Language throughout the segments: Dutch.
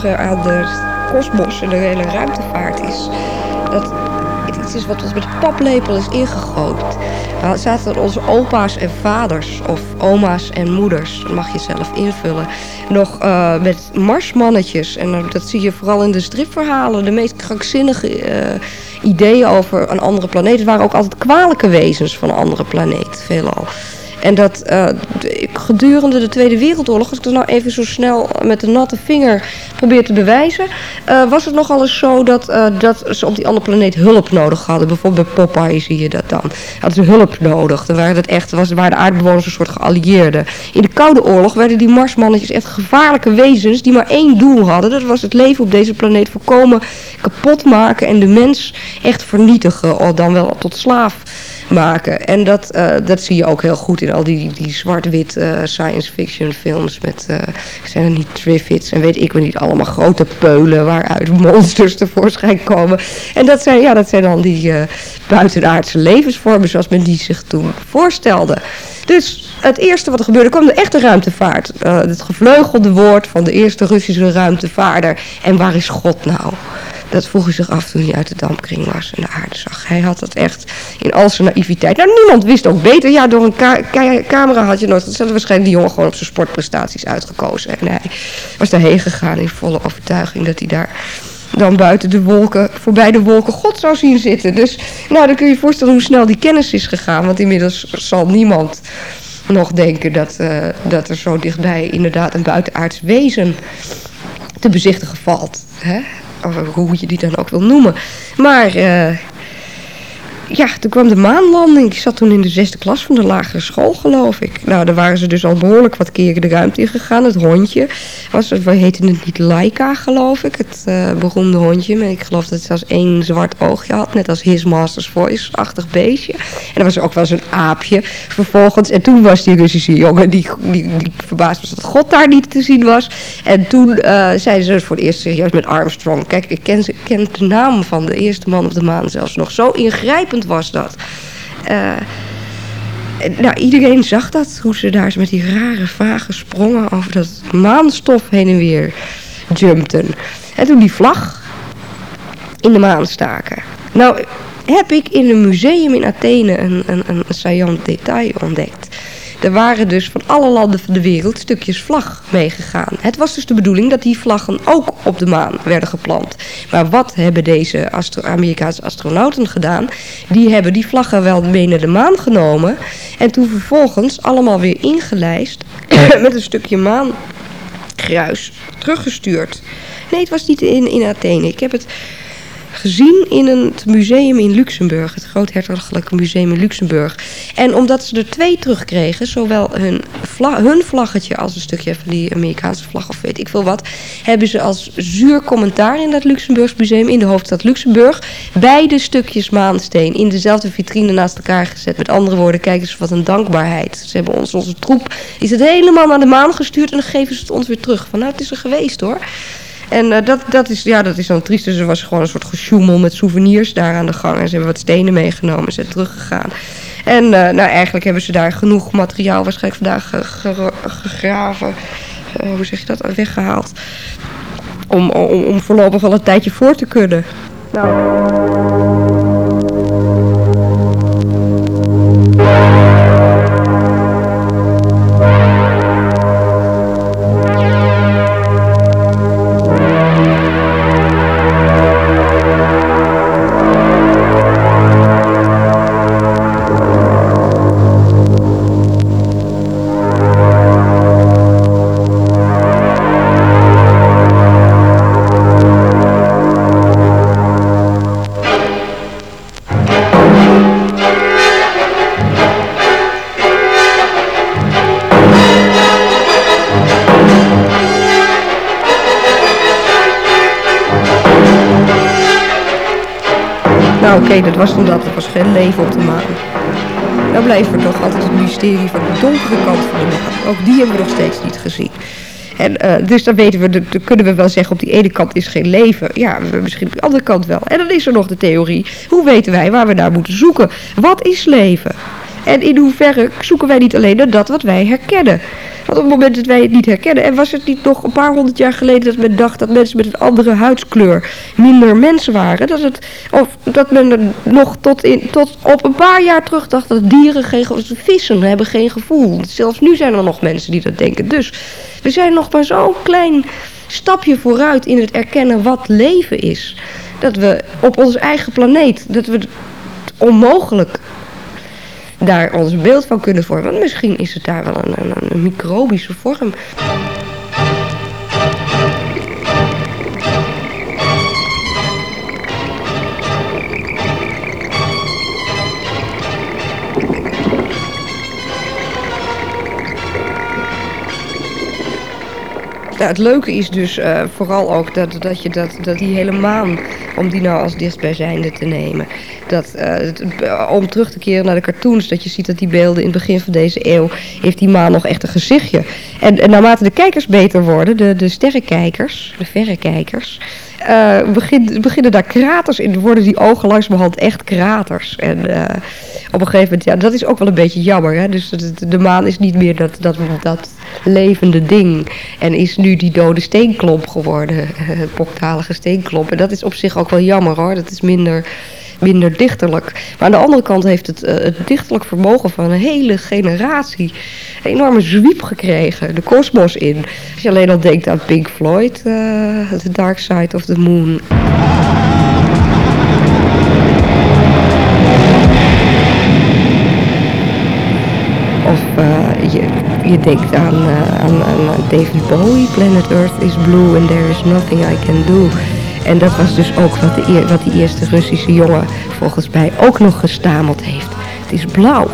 aan de kosmos en de hele ruimtevaart is dat het iets is wat ons met paplepel is ingegoten. We zaten onze opa's en vaders, of oma's en moeders, dat mag je zelf invullen, nog uh, met marsmannetjes. En dat zie je vooral in de stripverhalen. De meest krankzinnige uh, ideeën over een andere planeet. Waren ook altijd kwalijke wezens van een andere planeet, veelal. En dat gedurende de Tweede Wereldoorlog, als ik dat nou even zo snel met de natte vinger probeer te bewijzen, uh, was het nogal eens zo dat, uh, dat ze op die andere planeet hulp nodig hadden. Bijvoorbeeld bij Popeye zie je dat dan. Hadden ze hulp nodig. Dan waren, het echt, was, waren de aardbewoners een soort geallieerden. In de Koude Oorlog werden die Marsmannetjes echt gevaarlijke wezens die maar één doel hadden. Dat was het leven op deze planeet voorkomen kapot maken en de mens echt vernietigen. Of dan wel tot slaaf maken. En dat, uh, dat zie je ook heel goed in al die, die zwart-wit uh, science fiction films met, uh, zijn er niet Triffids en weet ik wel niet, allemaal grote peulen waaruit monsters tevoorschijn komen. En dat zijn, ja, dat zijn dan die buitenaardse levensvormen zoals men die zich toen voorstelde. Dus het eerste wat er gebeurde kwam de echte ruimtevaart. het gevleugelde woord van de eerste Russische ruimtevaarder. En waar is God nou? Dat vroeg hij zich af toen hij uit de dampkring was en de aarde zag. Hij had dat echt in al zijn naïviteit. Nou, niemand wist ook beter. Ja, door een camera had je nooit... Dat waarschijnlijk die jongen gewoon op zijn sportprestaties uitgekozen. En hij was daarheen gegaan in volle overtuiging dat hij daar dan buiten de wolken, voorbij de wolken God zou zien zitten. Dus nou, dan kun je je voorstellen hoe snel die kennis is gegaan. Want inmiddels zal niemand nog denken dat, uh, dat er zo dichtbij inderdaad een buitenaards wezen te bezichtigen valt. Hè? Of hoe je die dan ook wil noemen. Maar uh, ja, toen kwam de maanlanding. Ik zat toen in de zesde klas van de lagere school, geloof ik. Nou, daar waren ze dus al behoorlijk wat keren de ruimte in gegaan. Het hondje was, we heten het niet Laika, geloof ik. Het uh, beroemde hondje. Maar ik geloof dat het zelfs één zwart oogje had. Net als His Master's Voice-achtig beestje. En er was ook wel zo'n aapje vervolgens. En toen was die Russische jongen die, die, die verbaasd was dat God daar niet te zien was. En toen uh, zeiden ze voor het eerst serieus met Armstrong. Kijk, ik ken, ken de naam van de eerste man op de maan zelfs nog. Zo ingrijpend was dat. Uh, nou, iedereen zag dat, hoe ze daar met die rare, vage sprongen over dat maanstof heen en weer jumpten. En toen die vlag in de maan staken. Nou, heb ik in een museum in Athene een, een, een saillant detail ontdekt. Er waren dus van alle landen van de wereld stukjes vlag meegegaan. Het was dus de bedoeling dat die vlaggen ook op de maan werden geplant. Maar wat hebben deze Amerikaanse astronauten gedaan? Die hebben die vlaggen wel mee naar de maan genomen. En toen vervolgens allemaal weer ingelijst met een stukje maangruis teruggestuurd. Nee, het was niet in, in Athene. Ik heb het gezien in het museum in Luxemburg. Het Groothertogelijke Museum in Luxemburg. En omdat ze er twee terugkregen, zowel hun, hun vlaggetje als een stukje van die Amerikaanse vlag of weet ik veel wat, hebben ze als zuur commentaar in dat Luxemburgs museum in de hoofdstad Luxemburg beide stukjes maansteen in dezelfde vitrine naast elkaar gezet. Met andere woorden, kijk eens wat een dankbaarheid. Ze hebben ons, onze troep, is het helemaal naar de maan gestuurd en dan geven ze het ons weer terug. Van nou, het is er geweest hoor. En uh, dat, dat, is, ja, dat is dan triest. Dus er was gewoon een soort gesjoemel met souvenirs daar aan de gang. En ze hebben wat stenen meegenomen en zijn teruggegaan. En uh, nou, eigenlijk hebben ze daar genoeg materiaal waarschijnlijk vandaag gegraven. Uh, hoe zeg je dat? Weggehaald. Om, om, om voorlopig wel een tijdje voor te kunnen. Nou... Oké, dat was omdat er was geen leven op de maan. Nou blijft er toch altijd het mysterie van de donkere kant van de maan. Ook die hebben we nog steeds niet gezien. En uh, dus dan weten we, dan kunnen we wel zeggen, op die ene kant is geen leven. Ja, misschien op de andere kant wel. En dan is er nog de theorie, hoe weten wij waar we naar moeten zoeken? Wat is leven? En in hoeverre zoeken wij niet alleen naar dat wat wij herkennen? Op het moment dat wij het niet herkennen... en was het niet nog een paar honderd jaar geleden dat men dacht... dat mensen met een andere huidskleur minder mensen waren. Dat, het, of dat men er nog tot, in, tot op een paar jaar terug dacht... dat dieren geen... vissen hebben geen gevoel. Zelfs nu zijn er nog mensen die dat denken. Dus we zijn nog maar zo'n klein stapje vooruit in het erkennen wat leven is. Dat we op onze eigen planeet, dat we onmogelijk daar ons beeld van kunnen vormen. Want misschien is het daar wel een, een, een microbische vorm. Het leuke is dus uh, vooral ook dat, dat je dat, dat die hele maan, om die nou als dichtstbijzijnde te nemen. Dat, uh, om terug te keren naar de cartoons, dat je ziet dat die beelden in het begin van deze eeuw, heeft die maan nog echt een gezichtje. En, en naarmate de kijkers beter worden, de, de sterrenkijkers, de verrekijkers, uh, begin, beginnen daar kraters in, worden die ogen langzamerhand echt kraters. En uh, op een gegeven moment, ja, dat is ook wel een beetje jammer. Hè? Dus de, maan is niet meer dat, dat, dat levende ding. En is nu die dode steenklomp geworden, poktalige steenklomp. En dat is op zich ook wel jammer hoor, dat is minder minder dichterlijk. Maar aan de andere kant heeft het, uh, het dichterlijk vermogen van een hele generatie een enorme zwiep gekregen. De kosmos in. Als je alleen al denkt aan Pink Floyd, uh, The Dark Side of the Moon. Of uh, je, je denkt aan, aan, aan David Bowie, Planet Earth is blue and there is nothing I can do. En dat was dus ook wat, de, die eerste Russische jongen volgens mij ook nog gestameld heeft. Het is blauw.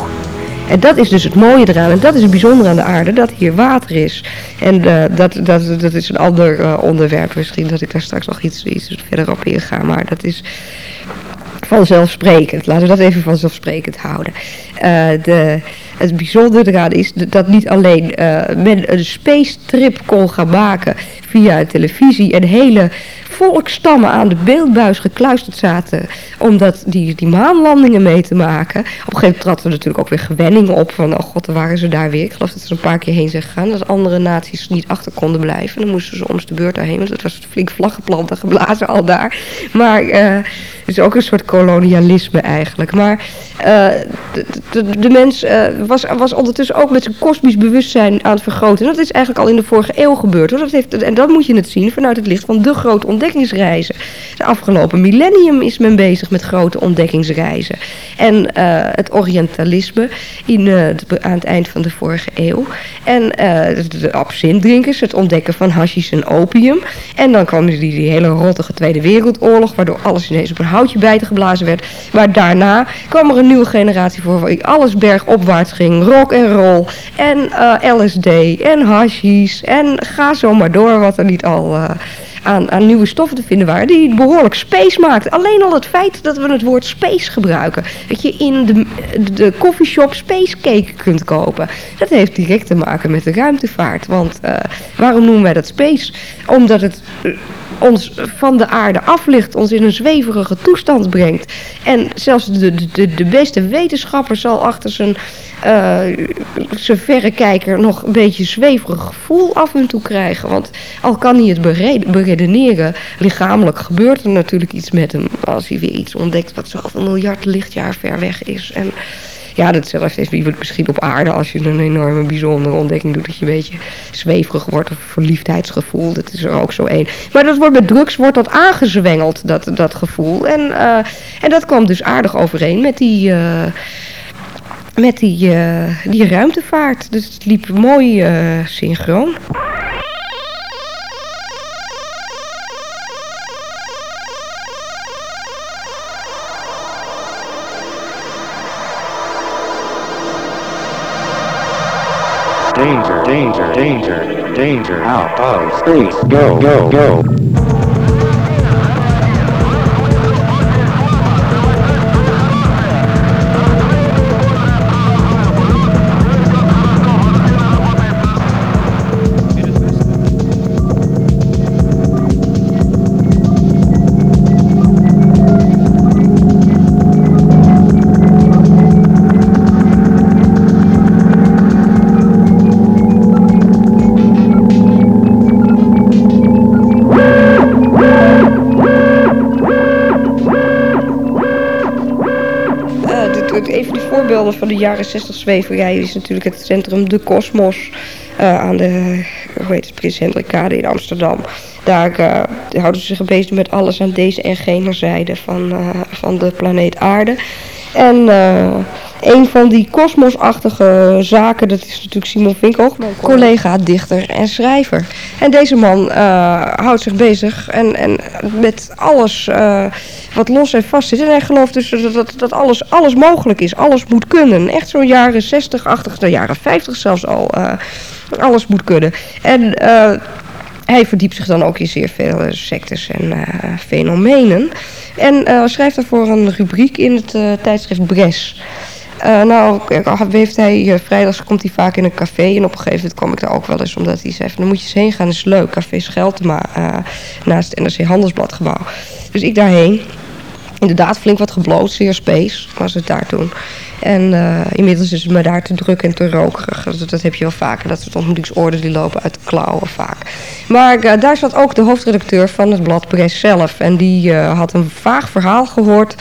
En dat is dus het mooie eraan. En dat is het bijzondere aan de aarde, dat hier water is. En uh, dat, dat, dat is een ander uh, onderwerp misschien, dat ik daar straks nog iets, iets verder op inga. Maar dat is vanzelfsprekend. Laten we dat even vanzelfsprekend houden. Uh, de, het bijzondere eraan is dat niet alleen men een space trip kon gaan maken via televisie en hele volkstammen aan de beeldbuis gekluisterd zaten. Omdat die, die maanlandingen mee te maken. Op een gegeven moment trad er natuurlijk ook weer gewenning op. Van oh god, dan waren ze daar weer. Ik geloof dat ze een paar keer heen zijn gegaan. Dat andere naties niet achter konden blijven. Dan moesten ze om de beurt daarheen. Want het was flink vlaggenplanten geblazen al daar. Maar uh, is ook een soort kolonialisme eigenlijk. Maar uh, de, de, mens uh, was, was ondertussen ook met zijn kosmisch bewustzijn aan het vergroten. En dat is eigenlijk al in de vorige eeuw gebeurd. Hoor. Dat heeft, en dat moet je het zien vanuit het licht van de grote De afgelopen millennium is men bezig met grote ontdekkingsreizen. En uh, het Orientalisme in, uh, aan het eind van de vorige eeuw. En uh, de absintdrinkers, het ontdekken van hashish en opium. En dan kwam die, die hele rottige Tweede Wereldoorlog, waardoor alles ineens op een houtje bijten geblazen werd. Maar daarna kwam er een nieuwe generatie voor waarin alles bergopwaarts ging. Rock en roll en LSD en hashish en ga zo maar door wat er niet al aan, aan nieuwe stoffen te vinden waren die behoorlijk space maakten. Alleen al het feit dat we het woord space gebruiken. Dat je in de, de coffeeshop space cake kunt kopen. Dat heeft direct te maken met de ruimtevaart. Want uh, waarom noemen wij dat space? Omdat het... Uh, ons van de aarde aflicht, ons in een zweverige toestand brengt. En zelfs de, de, de beste wetenschapper zal achter zijn, uh, zijn verrekijker nog een beetje zweverig gevoel af en toe krijgen. Want al kan hij het beredeneren, lichamelijk gebeurt er natuurlijk iets met hem. Als hij weer iets ontdekt wat zoveel miljard lichtjaar ver weg is. En ja, datzelfde is misschien op aarde als je een enorme bijzondere ontdekking doet. Dat je een beetje zweverig wordt of verliefdheidsgevoel. Dat is er ook zo één. Maar dat wordt met drugs wordt dat aangezwengeld, dat, dat gevoel. En, uh, en dat kwam dus aardig overeen met die... Uh, met die, uh, die ruimtevaart. Dus het liep mooi synchroon. Danger, danger, danger, out of space, go, go, go. De jaren 60 zweverij is natuurlijk het centrum De Cosmos. Uh, aan de hoe heet het, Prins Hendrikade in Amsterdam. Daar uh, houden ze zich bezig met alles aan deze en gene zijde van, uh, van de planeet Aarde. En een van die kosmosachtige zaken, dat is natuurlijk Simon Vinkel, collega, dichter en schrijver. En deze man uh, houdt zich bezig en, en met alles uh, wat los en vast zit. En hij gelooft dus dat, dat, dat alles, alles mogelijk is, alles moet kunnen. Echt zo'n jaren 60, 80, de jaren 50 zelfs al, uh, alles moet kunnen. En hij verdiept zich dan ook in zeer veel sectes en fenomenen. En schrijft daarvoor een rubriek in het tijdschrift Bres. Uh, nou, heeft hij, uh, vrijdags komt hij vaak in een café. En op een gegeven moment kwam ik daar ook wel eens, omdat hij zei: dan moet je eens heen gaan, dat is leuk. Café Scheltema, uh, naast het NRC Handelsbladgebouw. Dus ik daarheen. Inderdaad, flink wat gebloot, zeer space was het daar toen. En uh, inmiddels is het me daar te druk en te rokerig. Dat, heb je wel vaker, dat soort ontmoetingsorden die lopen uit de klauwen vaak. Maar uh, daar zat ook de hoofdredacteur van het blad zelf. En die uh, had een vaag verhaal gehoord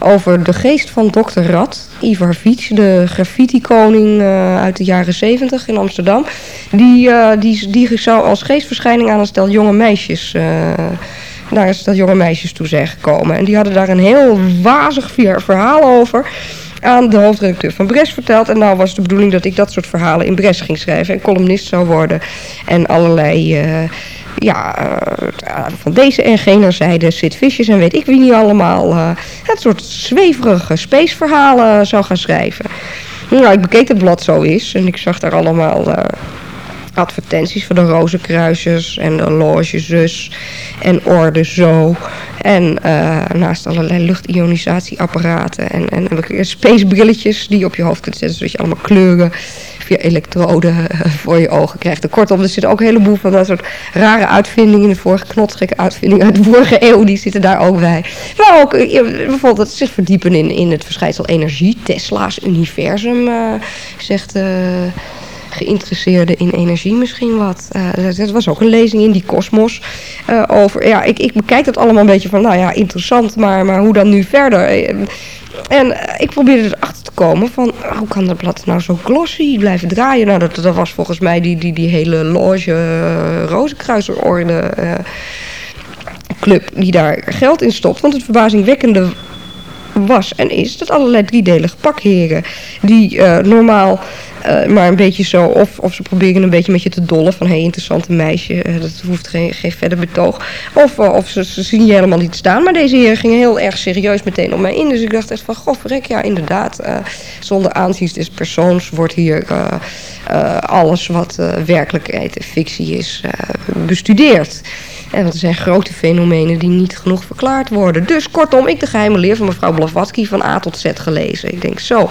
over de geest van dokter Rad. Ivar Vic, de graffiti-koning uit de jaren zeventig in Amsterdam. Die, die, die zou als geestverschijning aan een stel jonge meisjes daar is dat jonge meisjes toe zijn gekomen. En die hadden daar een heel wazig verhaal over aan de hoofdredacteur van Bres verteld. En nou was de bedoeling dat ik dat soort verhalen in Bres ging schrijven. En columnist zou worden. En allerlei... Uh, ja, uh, van deze en gene zijde Sid Vicious en weet ik wie niet allemaal. Uh, het soort zweverige spaceverhalen zou gaan schrijven. Nou, ik bekeek het blad zo is en ik zag daar allemaal advertenties van de Rozenkruisers en de Logezus en Orde Zo. En uh, naast allerlei luchtionisatieapparaten en, en, en spacebrilletjes die je op je hoofd kunt zetten, zodat je allemaal kleuren via elektroden eh, voor je ogen krijgt. Kortom, er zitten ook een heleboel van dat soort rare uitvindingen, de vorige knotsgekke uitvindingen uit de vorige eeuw, die zitten daar ook bij. Maar ook eh, bijvoorbeeld zich verdiepen in, in het verschijnsel energie, Tesla's universum, zegt... Uh, geïnteresseerden in energie misschien wat. Uh, dat was ook een lezing in die kosmos. Uh, over, ja, ik, ik bekijk dat allemaal een beetje van, nou ja, interessant, maar, maar hoe dan nu verder? Eh, en ik probeerde erachter te komen van, hoe kan dat blad nou zo glossy blijven draaien? Nou, dat, dat was volgens mij die, die, die hele loge uh, Rozenkruiserorde club die daar geld in stopt. Want het verbazingwekkende was en is dat allerlei driedelige pakheren die uh, normaal uh, maar een beetje zo, of, of ze proberen een beetje met je te dollen van hé, hey, interessante meisje, uh, dat hoeft geen, geen verder betoog. Of, of ze, ze, zien je helemaal niet staan. Maar deze heer ging heel erg serieus meteen op mij in. Dus ik dacht echt van, goh, ja, inderdaad. zonder aanzien des persoons wordt hier alles wat werkelijkheid en fictie is bestudeerd. En er zijn grote fenomenen die niet genoeg verklaard worden. Dus kortom, ik de geheime leer van mevrouw Blavatsky van A tot Z gelezen. Ik denk zo,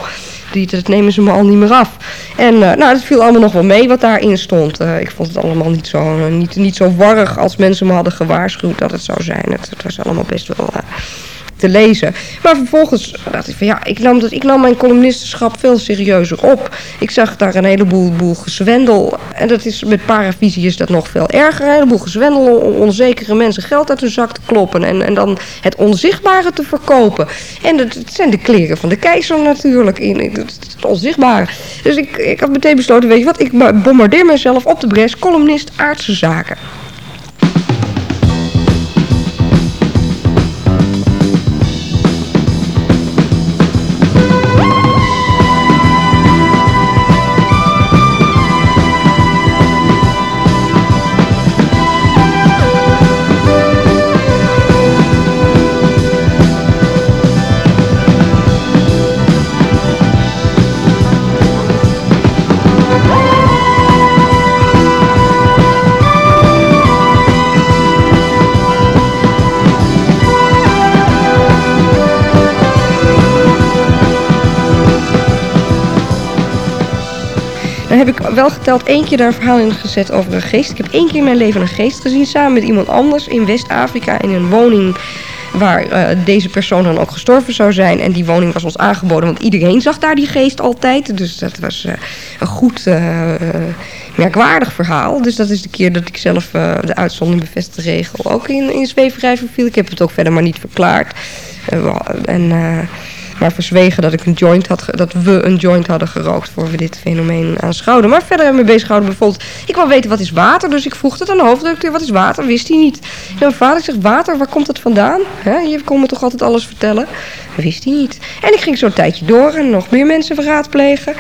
die, dat nemen ze me al niet meer af. En uh, nou, het viel allemaal nog wel mee wat daarin stond. Uh, ik vond het allemaal niet zo, uh, niet, niet zo warrig als mensen me hadden gewaarschuwd dat het zou zijn. Het, het was allemaal best wel te lezen. Maar vervolgens dacht ik van ja, ik nam, dat, ik nam mijn columnistenschap veel serieuzer op. Ik zag daar een heleboel boel gezwendel. En dat is, met paravisie is dat nog veel erger. Een heleboel gezwendel om onzekere mensen geld uit hun zak te kloppen. En, en dan het onzichtbare te verkopen. En dat, zijn de kleren van de keizer natuurlijk. In, het, onzichtbare. Dus ik, ik had meteen besloten, weet je wat, ik bombardeer mezelf op de bres. Columnist aardse zaken. Heb ik wel geteld één keer daar een verhaal in gezet over een geest. Ik heb één keer in mijn leven een geest gezien samen met iemand anders in West-Afrika in een woning waar uh, deze persoon dan ook gestorven zou zijn. En die woning was ons aangeboden, want iedereen zag daar die geest altijd. Dus dat was uh, een goed, uh, merkwaardig verhaal. Dus dat is de keer dat ik zelf de uitzondering bevestigde regel ook in, in zweverij verviel. Ik heb het ook verder maar niet verklaard. en maar verzwegen dat, ik een joint had, dat we een joint hadden gerookt voor we dit fenomeen aanschouwden. Maar verder hebben we bezig gehouden bijvoorbeeld, ik wil weten wat is water, dus ik vroeg het aan de hoofdredacteur, wat is water? Wist hij niet. En mijn vader zegt, water, waar komt het vandaan? Je kon me toch altijd alles vertellen? Wist hij niet. En ik ging zo een tijdje door en nog meer mensen raadplegen.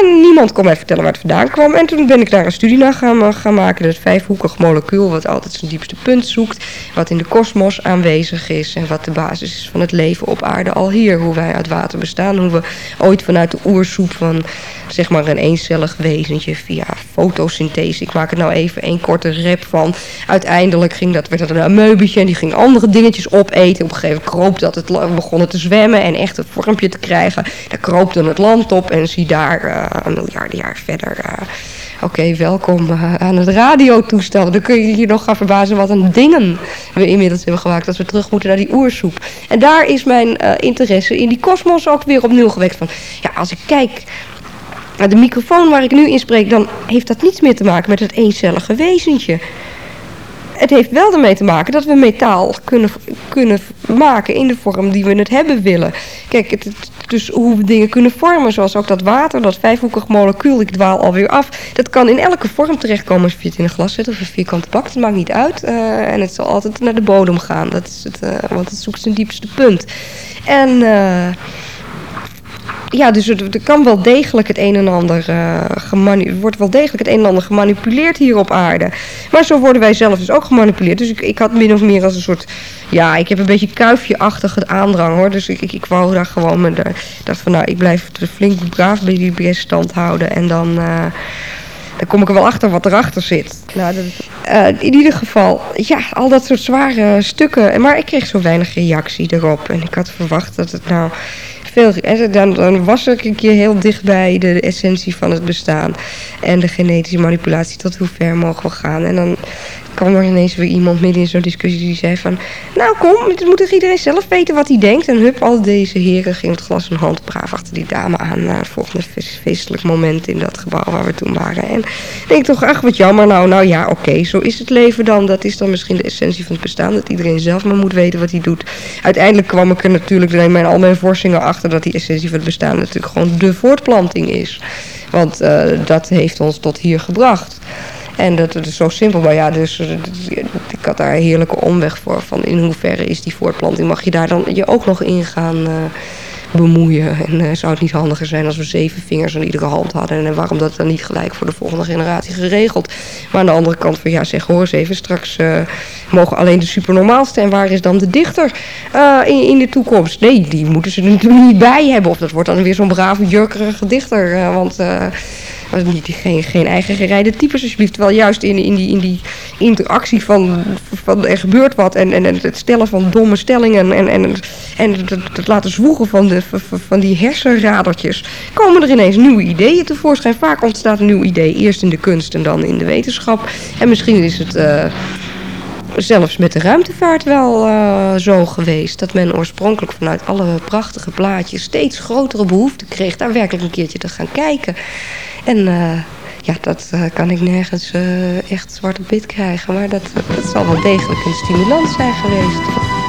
En niemand kon mij vertellen waar het vandaan kwam. En toen ben ik daar een studie naar gaan, eh, gaan maken. Het vijfhoekig molecuul wat altijd zijn diepste punt zoekt. Wat in de kosmos aanwezig is. En wat de basis is van het leven op aarde al hier. Hoe wij uit water bestaan. Hoe we ooit vanuit de oersoep van zeg maar een eencellig wezentje via fotosynthese. Ik maak er nou even één korte rap van. Uiteindelijk ging dat, werd dat een ameubetje en die ging andere dingetjes opeten. Op een gegeven moment kroop dat het begonnen te zwemmen en echt een vormpje te krijgen. Daar kroop dan het land op en zie daar eh, een miljarden jaar verder. eh, Oké, welkom eh, aan het radiotoestel. Dan kun je je nog gaan verbazen wat een dingen we inmiddels hebben gemaakt. Als we terug moeten naar die oersoep. En daar is mijn eh, interesse in die kosmos ook weer opnieuw gewekt. Van, ja, als ik kijk naar de microfoon waar ik nu in spreek, dan heeft dat niets meer te maken met het eencellige wezentje. Het heeft wel ermee te maken dat we metaal kunnen, kunnen maken in de vorm die we het hebben willen. Kijk, het, dus hoe we dingen kunnen vormen, zoals ook dat water, dat vijfhoekig molecuul, ik dwaal alweer af. Dat kan in elke vorm terechtkomen als je het in een glas zet of een vierkante bak. Het maakt niet uit. eh, en het zal altijd naar de bodem gaan. Dat is het, eh, want het zoekt zijn diepste punt. En... eh, ja, dus er, kan wel degelijk het een en ander uh, wordt wel degelijk het een en ander gemanipuleerd hier op aarde. Maar zo worden wij zelf dus ook gemanipuleerd. Dus ik, ik had min of meer als een soort, ja, ik heb een beetje kuifje-achtige aandrang hoor. Dus ik, ik, ik wou daar gewoon me, de, dacht van nou, ik blijf flink braaf bij die BS stand houden en dan. Uh, dan kom ik er wel achter wat erachter zit. Nou, dat, uh, in ieder geval, ja, al dat soort zware stukken. Maar ik kreeg zo weinig reactie erop. En ik had verwacht dat het nou veel. Dan, dan was ik een keer heel dichtbij de, de essentie van het bestaan. En de genetische manipulatie, tot hoe ver mogen we gaan. En dan kwam er ineens weer iemand midden in zo'n discussie die zei van... Nou kom, het moet toch iedereen zelf weten wat hij denkt. En hup, al deze heren gingen het glas in hand braaf achter die dame aan... naar het volgende feestelijk moment in dat gebouw waar we toen waren. En ik denk toch, ach wat jammer nou. Nou ja, oké, zo is het leven dan. Dat is dan misschien de essentie van het bestaan. Dat iedereen zelf maar moet weten wat hij doet. Uiteindelijk kwam ik er natuurlijk in mijn al mijn voorzingen achter... dat die essentie van het bestaan natuurlijk gewoon de voortplanting is. Want uh, dat heeft ons tot hier gebracht. En dat, dat is zo simpel. Maar ja, dus ik had daar een heerlijke omweg voor. Van in hoeverre is die voortplanting? Mag je daar dan je ook nog in gaan uh, bemoeien? En uh, zou het niet handiger zijn als we zeven vingers aan iedere hand hadden? En waarom dat dan niet gelijk voor de volgende generatie geregeld? Maar aan de andere kant van ja, zeg hoor eens even. Straks mogen alleen de supernormaalste. En waar is dan de dichter in, in, de toekomst? Nee, die moeten ze er natuurlijk niet bij hebben. Of dat wordt dan weer zo'n brave, jurkerige dichter. want niet, geen, geen eigen gerijde types alsjeblieft. Terwijl juist in, in, die, in die interactie van, van er gebeurt wat en, en, het stellen van domme stellingen en, en, en het, laten zwoegen van, de, van die hersenradertjes, komen er ineens nieuwe ideeën tevoorschijn. Vaak ontstaat een nieuw idee, eerst in de kunst en dan in de wetenschap. En misschien is het... Uh, zelfs met de ruimtevaart wel uh, zo geweest. Dat men oorspronkelijk vanuit alle prachtige plaatjes steeds grotere behoefte kreeg daar werkelijk een keertje te gaan kijken. En uh, ja, dat uh, kan ik nergens echt zwart op wit krijgen. Maar dat, dat zal wel degelijk een stimulans zijn geweest.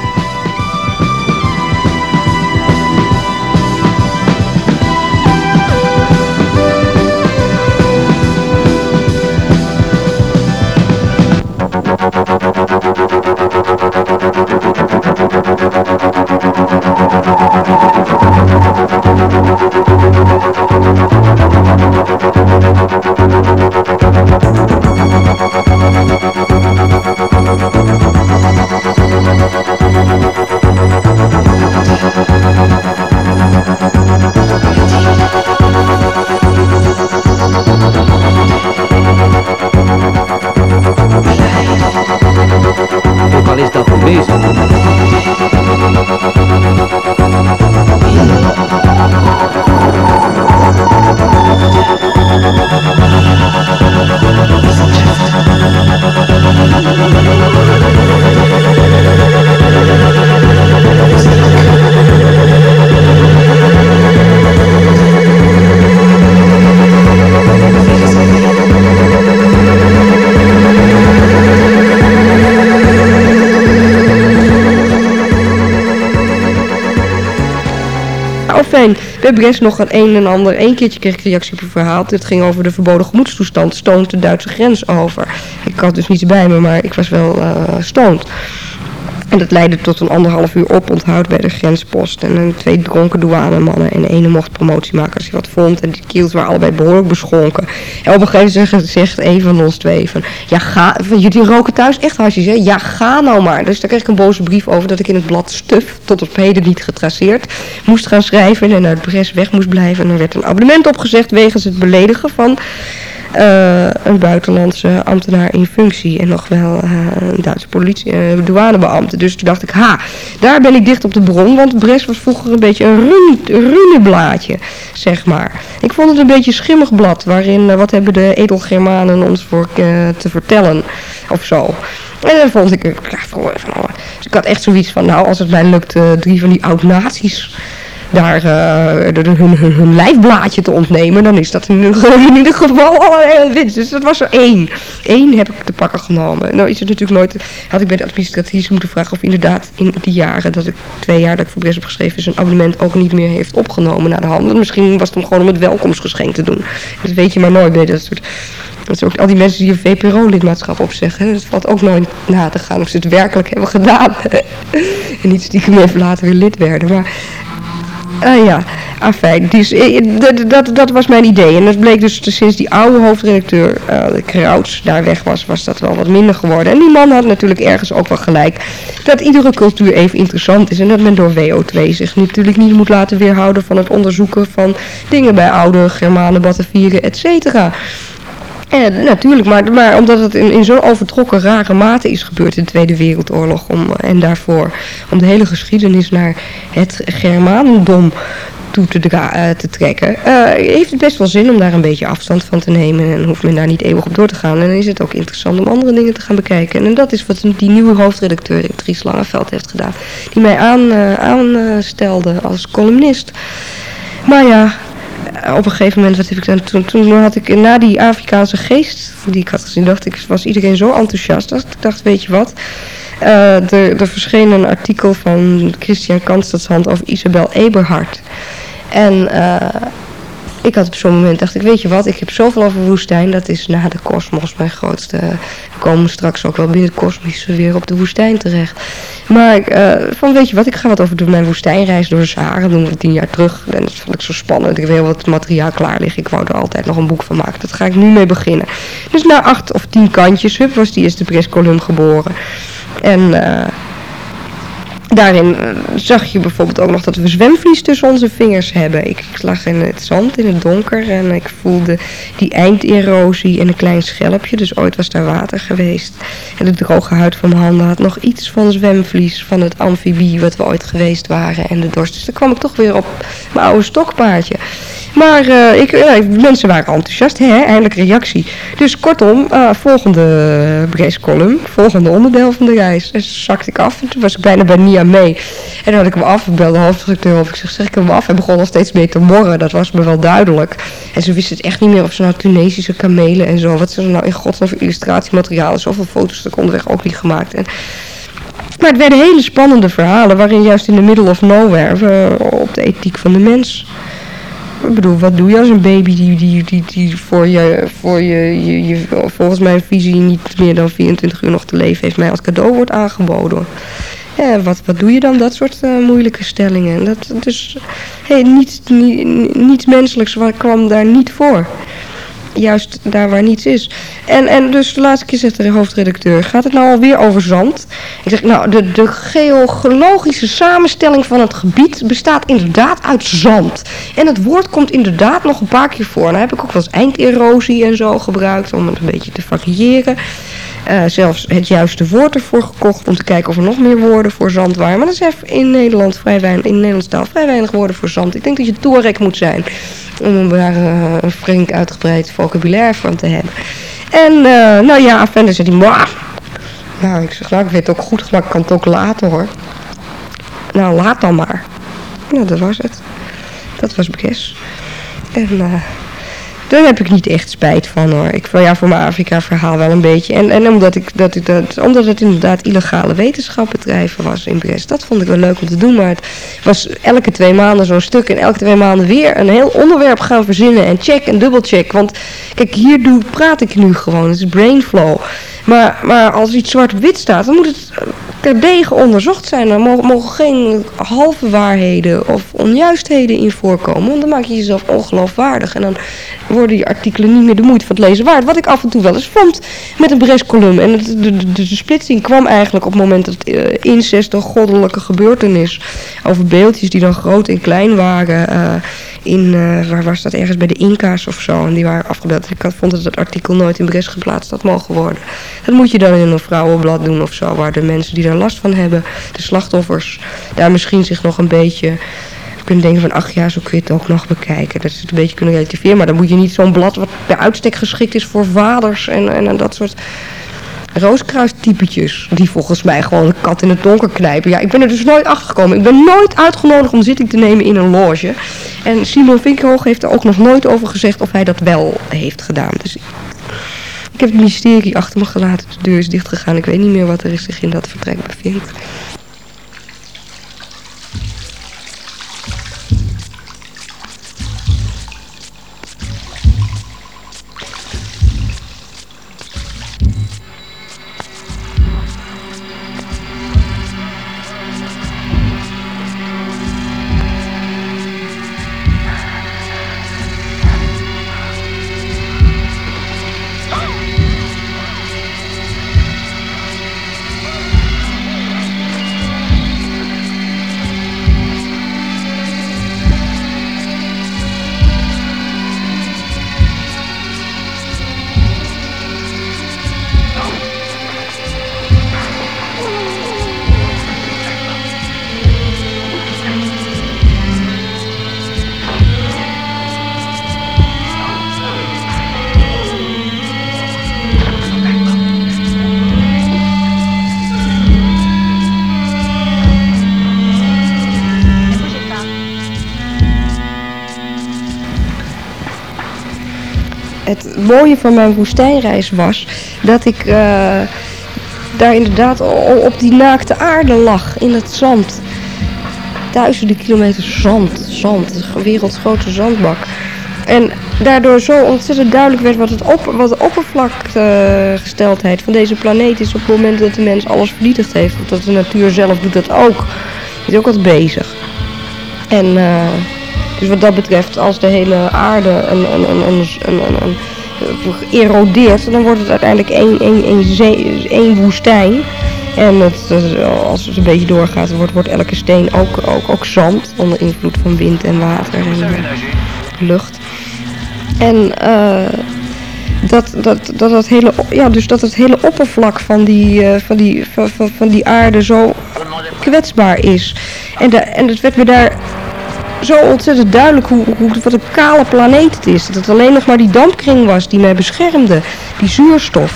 Bij Bres nog een en ander. Eén keertje kreeg ik reactie op een verhaal. Het ging over de verboden gemoedstoestand. Stoont de Duitse grens over. Ik had dus niets bij me, maar ik was wel uh, stoned. En dat leidde tot een anderhalf uur oponthoud bij de grenspost. En twee dronken douanemannen. En de ene mocht promotie maken als hij wat vond. En die kiels waren allebei behoorlijk beschonken. En op een gegeven moment zegt een van ons twee van... Ja, ga... Jullie roken thuis echt hasjes, hè? Ja, ga nou maar. Dus daar kreeg ik een boze brief over dat ik in het blad Stuf... tot op heden niet getraceerd... moest gaan schrijven en uit Bres weg moest blijven. En er werd een abonnement opgezegd wegens het beledigen van een buitenlandse ambtenaar in functie. En nog wel uh, een Duitse politie, uh, douanebeambte. Dus toen dacht ik, ha, daar ben ik dicht op de bron. Want Bres was vroeger een beetje een runeblaadje, zeg maar. Ik vond het een beetje schimmig blad. Waarin, wat hebben de edelgermanen ons voor te vertellen? Of zo. En dan vond ik, ja, dus ik had echt zoiets van, nou, als het mij lukt drie van die oud-nazi's daar uh, hun, hun, hun, lijfblaadje te ontnemen, dan is dat in, in ieder geval winst. Dus dat was er één. Eén heb ik te pakken genomen. Nou is het natuurlijk nooit, had ik bij de administratie moeten vragen of inderdaad in die jaren, dat ik twee jaar dat ik voor Bres heb geschreven, zijn abonnement ook niet meer heeft opgenomen naar de hand. Misschien was het hem gewoon om het welkomstgeschenk te doen. Dat weet je maar nooit bij dat soort... Dat ook al die mensen die een VPRO-lidmaatschap opzeggen. Dat valt ook nooit na te gaan of ze het werkelijk hebben gedaan. en niet stiekem even later lid werden. Maar Ah ja, afijn. Dus, dat, dat, dat was mijn idee. En dat bleek dus sinds die oude hoofdredacteur, uh, Krauts, daar weg was, was dat wel wat minder geworden. En die man had natuurlijk ergens ook wel gelijk dat iedere cultuur even interessant is. En dat men door WO2 zich natuurlijk niet moet laten weerhouden van het onderzoeken van dingen bij oude Germanen, Batavieren, et cetera. En natuurlijk, maar, maar omdat het in, in zo'n overtrokken rare mate is gebeurd in de Tweede Wereldoorlog om, en daarvoor om de hele geschiedenis naar het Germanendom toe te, te trekken, uh, heeft het best wel zin om daar een beetje afstand van te nemen en hoeft men daar niet eeuwig op door te gaan. En dan is het ook interessant om andere dingen te gaan bekijken. En dat is wat die nieuwe hoofdredacteur, Dries Langeveld, heeft gedaan, die mij aan, uh, aanstelde als columnist. Maar ja, op een gegeven moment, wat heb ik dan toen, toen had ik na die Afrikaanse geest die ik had gezien, dacht ik, was iedereen zo enthousiast. Dat ik dacht, weet je wat, uh, er, er verscheen een artikel van Christian Kanstadshand over Isabel Eberhard. En uh, ik had op zo'n moment, dacht ik, weet je wat, ik heb zoveel over woestijn, dat is na de kosmos mijn grootste. We komen straks ook wel binnen het kosmische weer op de woestijn terecht. Maar uh, van, weet je wat, ik ga wat over mijn woestijnreis door de Sahara doen, we tien jaar terug. En dat vond ik zo spannend. Ik heb heel wat materiaal klaar liggen. Ik wou er altijd nog een boek van maken. Dat ga ik nu mee beginnen. Dus na acht of tien kantjes, was die eerste prescolumn geboren. En... Uh, daarin uh, zag je bijvoorbeeld ook nog dat we zwemvlies tussen onze vingers hebben. Ik, ik lag in het zand, in het donker en ik voelde die einderosie en een klein schelpje. Dus ooit was daar water geweest. En de droge huid van mijn handen had nog iets van zwemvlies van het amfibie wat we ooit geweest waren en de dorst. Dus dan kwam ik toch weer op mijn oude stokpaardje. Maar uh, ik, mensen waren enthousiast, hè, eindelijk reactie. Dus kortom, uh, volgende column, volgende onderdeel van de reis. Dus zakte ik af en toen was ik bijna bij Nia mee. En dan had ik hem afgebeld, de hoofdredacteur, of ik zeg, zeg ik hem af. Hij begon al steeds meer te morren, dat was me wel duidelijk. En ze wist het echt niet meer of ze nou Tunesische kamelen en zo, wat ze nou in godsnaam voor illustratiematerialen, zoveel foto's er onderweg ook niet gemaakt. En, maar het werden hele spannende verhalen, waarin juist in de middle of nowhere, op de ethiek van de mens ik bedoel, wat doe je als een baby die, die, die, die voor, je, voor je, je, je, volgens mijn visie niet meer dan 24 uur nog te leven heeft, mij als cadeau wordt aangeboden. Ja, wat, wat doe je dan? Dat soort uh, moeilijke stellingen. Dat, dus hey, niets, niet, niets menselijks kwam daar niet voor juist daar waar niets is. En, en dus de laatste keer zegt de hoofdredacteur, gaat het nou alweer over zand? Ik zeg, nou, de, de geologische samenstelling van het gebied bestaat inderdaad uit zand. En het woord komt inderdaad nog een paar keer voor. Nou heb ik ook wel eens einderosie en zo gebruikt om het een beetje te variëren. Uh, zelfs het juiste woord ervoor gekocht om te kijken of er nog meer woorden voor zand waren. Maar er zijn in Nederland vrij weinig, in Nederlands taal vrij weinig woorden voor zand. Ik denk dat je toerek moet zijn om daar uh, een flink uitgebreid vocabulaire van te hebben. En uh, nou ja, verder zei hij, maar. Nou, ik zeg, nou, ik weet het ook goed, maar ik kan het ook later hoor. Nou, laat dan maar. Nou, dat was het. Dat was Bres. En uh, daar heb ik niet echt spijt van hoor. Ik ja, voor mijn Afrika-verhaal wel een beetje. En, en omdat, ik, dat ik dat, omdat het inderdaad illegale wetenschapbedrijven was in Brest. Dat vond ik wel leuk om te doen. Maar het was elke twee maanden zo'n stuk. En elke twee maanden weer een heel onderwerp gaan verzinnen. En check en dubbelcheck. Want kijk, hier doe, praat ik nu gewoon. Het is brainflow. Maar, maar als iets zwart op wit staat, dan moet het terdege onderzocht zijn. Er mogen geen halve waarheden of onjuistheden in voorkomen. Want dan maak je jezelf ongeloofwaardig. En dan worden die artikelen niet meer de moeite van het lezen waard. Wat ik af en toe wel eens vond met een Brescolumn. En de, de, de, splitsing kwam eigenlijk op het moment dat uh, incest een goddelijke gebeurtenis. Over beeldjes die dan groot en klein waren. Uh, in, uh, waar was dat, ergens bij de Inca's of zo. En die waren afgebeeld. Ik vond dat het artikel nooit in Bres geplaatst had mogen worden. Dat moet je dan in een vrouwenblad doen of zo. Waar de mensen die daar last van hebben, de slachtoffers, daar misschien zich nog een beetje kunnen denken van, ach ja, zo kun je het ook nog bekijken. Dat ze het een beetje kunnen relativeren. Maar dan moet je niet zo'n blad wat bij uitstek geschikt is voor vaders en, en, en dat soort rooskruistypetjes. Die volgens mij gewoon de kat in het donker knijpen. Ja, ik ben er dus nooit achter gekomen. Ik ben nooit uitgenodigd om zitting te nemen in een loge. En Simon Vinkerhoog heeft er ook nog nooit over gezegd of hij dat wel heeft gedaan. Dus ik heb het ministerie achter me gelaten. De deur is dicht gegaan. Ik weet niet meer wat er zich in dat vertrek bevindt. Mooie van mijn woestijnreis was dat ik uh, daar inderdaad op die naakte aarde lag, in het zand. Duizenden kilometers zand, zand, een wereldgrote zandbak. En daardoor zo ontzettend duidelijk werd wat, het op, wat de oppervlakgesteldheid van deze planeet is op het moment dat de mens alles vernietigd heeft. Want de natuur zelf doet dat ook. Is ook wat bezig. En uh, dus wat dat betreft, als de hele aarde een, een erodeert, dan wordt het uiteindelijk één, één, één, zee, één woestijn. En het, als het een beetje doorgaat, wordt, wordt elke steen ook, ook, ook zand onder invloed van wind en water en uh, lucht. En uh, dat, dat, dat, dat, hele, ja, dus dat het hele oppervlak van die, uh, van die, van, van, van die aarde zo kwetsbaar is. En, de, en het werd me daar zo ontzettend duidelijk hoe, hoe, wat een kale planeet het is. Dat het alleen nog maar die dampkring was die mij beschermde. Die zuurstof.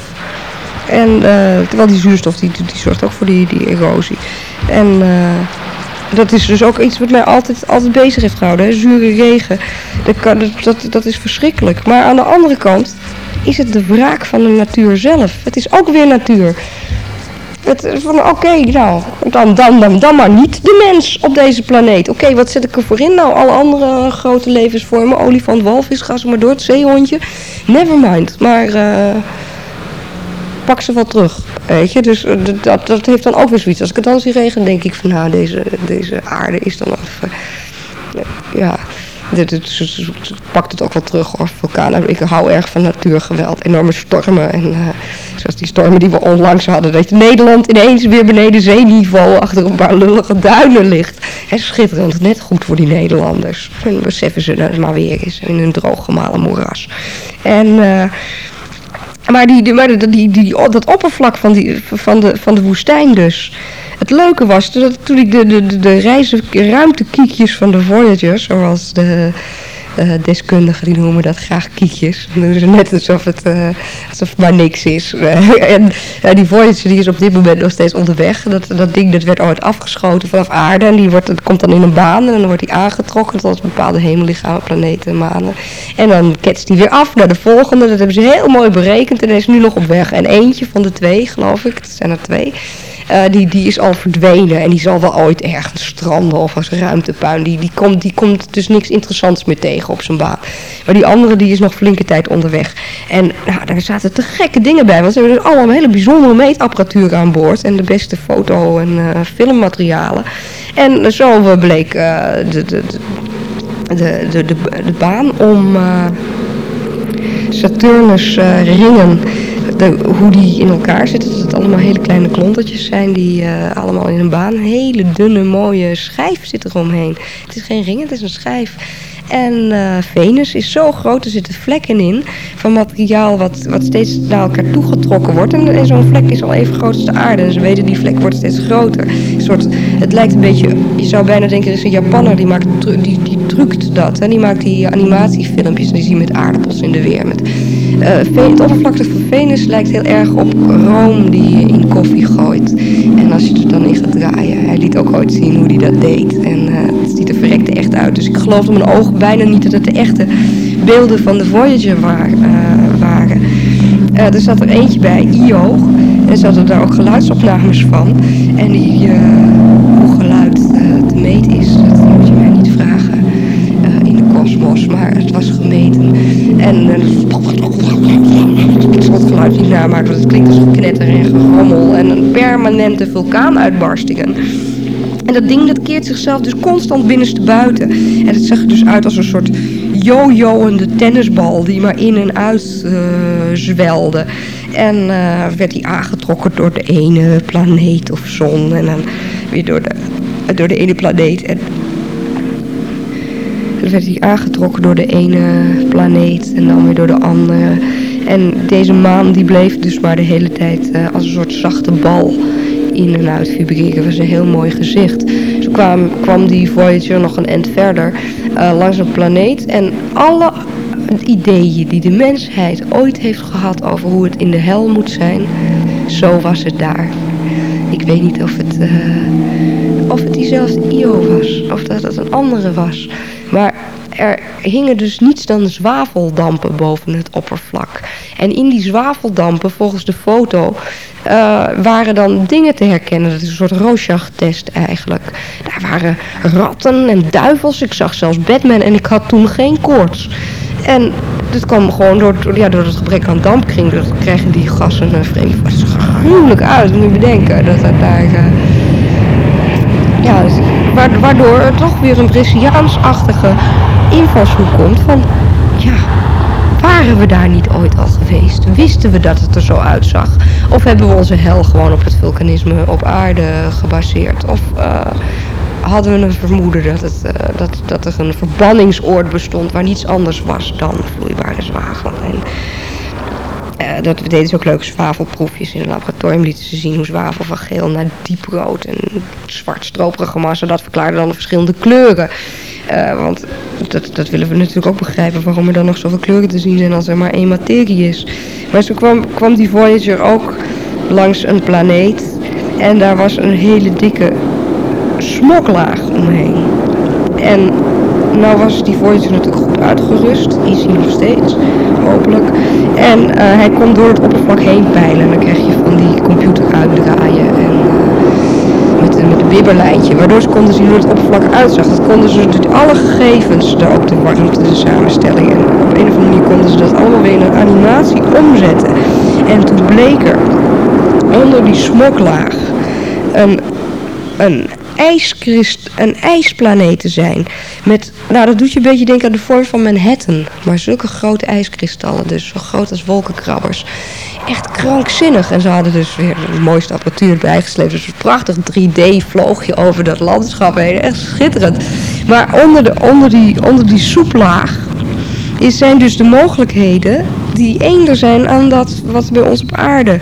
En terwijl die zuurstof die, die zorgt ook voor die, die erosie. En uh, dat is dus ook iets wat mij altijd, altijd bezig heeft gehouden. Zure regen. Dat, kan, dat, dat is verschrikkelijk. Maar aan de andere kant is het de wraak van de natuur zelf. Het is ook weer natuur. Het, van oké, nou, dan, dan, dan, dan maar niet de mens op deze planeet. Oké, wat zet ik ervoor in? Nou, alle andere grote levensvormen, olifant, walvis, ga ze maar door, het zeehondje. Nevermind, maar uh, pak ze wel terug, weet je. Dus uh, dat, dat heeft dan ook weer zoiets. Als ik het dan zie regen, denk ik van, nou, deze, deze aarde is dan even, uh, ja het, pakt het ook wel terug hoor, vulkanen. Ik hou erg van natuurgeweld, enorme stormen. En uh, zoals die stormen die we onlangs hadden, dat Nederland ineens weer beneden zeeniveau achter een paar lullige duinen ligt. He, schitterend, net goed voor die Nederlanders. En beseffen ze dat maar weer is in een drooggemalen moeras. En... Uh, maar, die, maar die, die, dat oppervlak van, die, van, de, van de woestijn dus. Het leuke was, dat toen ik de, de, de, reizen, ruimtekiekjes van de Voyager, zoals de, deskundigen die noemen dat graag kiekjes. Ze net alsof het, uh, alsof het maar niks is. en die Voyager die is op dit moment nog steeds onderweg. Dat, dat ding dat werd ooit afgeschoten vanaf aarde. En die wordt, dat komt dan in een baan en dan wordt die aangetrokken tot bepaalde hemellichamen, planeten, manen. En dan ketst die weer af naar de volgende. Dat hebben ze heel mooi berekend en is nu nog op weg. En eentje van de twee, geloof ik, het zijn er twee uh, die, die is al verdwenen en die zal wel ooit ergens stranden of als ruimtepuin. Die, die, komt, die komt dus niks interessants meer tegen op zijn baan. Maar die andere die is nog flinke tijd onderweg. En nou, daar zaten te gekke dingen bij. Want ze hebben dus allemaal hele bijzondere meetapparatuur aan boord. En de beste foto- en uh, filmmaterialen. En zo bleek de, de, de, de, de, de, baan om Saturnus ringen hoe die in elkaar zitten. Dat het allemaal hele kleine klontertjes zijn die uh, allemaal in een baan. Hele dunne mooie schijf zit eromheen. Het is geen ring, het is een schijf. En uh, Venus is zo groot, er zitten vlekken in van materiaal wat, wat steeds naar elkaar toegetrokken wordt. En, en zo'n vlek is al even groot als de aarde. En ze weten, die vlek wordt steeds groter. Soort, het lijkt een beetje, je zou bijna denken, er is een Japanner die, maakt, die, die drukt dat. Hè? Die maakt die animatiefilmpjes en die zie je met aardappels in de weer. Met, uh, het oppervlakte van Venus lijkt heel erg op room die je in koffie gooit. En als je er dan in gaat draaien. Hij liet ook ooit zien hoe hij dat deed. En uh, het ziet er verrekte echt Dus ik geloofde mijn ogen bijna niet dat het de echte beelden van de Voyager uh, waren. Uh, er zat er eentje bij, IO. En zaten daar ook geluidsopnames van. En die, uh, hoe geluid te meten is, dat moet je mij niet vragen in de kosmos. Maar het was gemeten. En ik zal het geluid niet namaken, want het klinkt als geknetter en gerommel. En een permanente vulkaanuitbarstingen. En dat ding dat keert zichzelf dus constant binnenstebuiten. En het zag er dus uit als een soort jojoende tennisbal die maar in en uit uh, zwelde. En uh, werd die aangetrokken door de ene planeet of zon en dan weer door de, door de ene planeet. En dan werd hij aangetrokken door de ene planeet en dan weer door de andere. En deze maan die bleef dus maar de hele tijd uh, als een soort zachte bal in en uit vibreren. Was een heel mooi gezicht. Zo kwam, kwam die Voyager nog een eind verder uh, langs een planeet. En alle ideeën die de mensheid ooit heeft gehad over hoe het in de hel moet zijn, zo was het daar. Ik weet niet of het, uh, of het diezelfde Io was, of dat het een andere was. Maar er hingen dus niets dan zwaveldampen boven het oppervlak. En in die zwaveldampen, volgens de foto, uh, waren dan dingen te herkennen. Dat is een soort Rorschach-test eigenlijk. Daar waren ratten en duivels. Ik zag zelfs Batman en ik had toen geen koorts. En dat kwam gewoon door, ja, door het gebrek aan dampkring. Dat krijgen die gassen een vreemd gruwelijk uit. Moet je bedenken dat dat daar... Uh, ja, waardoor er toch weer een Braziliaans-achtige invalshoek komt van... Ja, waren we daar niet ooit al geweest? Wisten we dat het er zo uitzag? Of hebben we onze hel gewoon op het vulkanisme op aarde gebaseerd? Of uh, hadden we een vermoeden dat, het, uh, dat, dat er een verbanningsoord bestond waar niets anders was dan vloeibare zwavel? En, uh, dat we deden ook leuke zwavelproefjes in het laboratorium. Lieten ze zien hoe zwavel van geel naar dieprood en zwart stroperige massa. Dat verklaarde dan de verschillende kleuren. Uh, want dat, dat willen we natuurlijk ook begrijpen. Waarom er dan nog zoveel kleuren te zien zijn als er maar één materie is. Maar zo kwam, kwam die Voyager ook langs een planeet. En daar was een hele dikke smoklaag omheen. En nou was die Voyager natuurlijk uitgerust. Is hij nog steeds, hopelijk. En uh, hij kon door het oppervlak heen peilen. En dan krijg je van die computer uitdraaien. En uh, met, een bibberlijntje. Waardoor ze konden zien hoe het oppervlak uitzag. Dat konden ze dus alle gegevens, daar ook de warmte, de samenstelling. En op een of andere manier konden ze dat allemaal weer in een animatie omzetten. En toen bleek er onder die smoklaag een, een ijskrist, een te zijn. Met, nou, dat doet je een beetje denken aan de vorm van Manhattan. Maar zulke grote ijskristallen, dus zo groot als wolkenkrabbers. Echt krankzinnig. En ze hadden dus weer de mooiste apparatuur bijgesleept. Dus een prachtig 3D vloog je over dat landschap heen. Echt schitterend. Maar onder, de, onder, die, onder die soeplaag is, zijn dus de mogelijkheden die eender zijn aan dat wat bij ons op aarde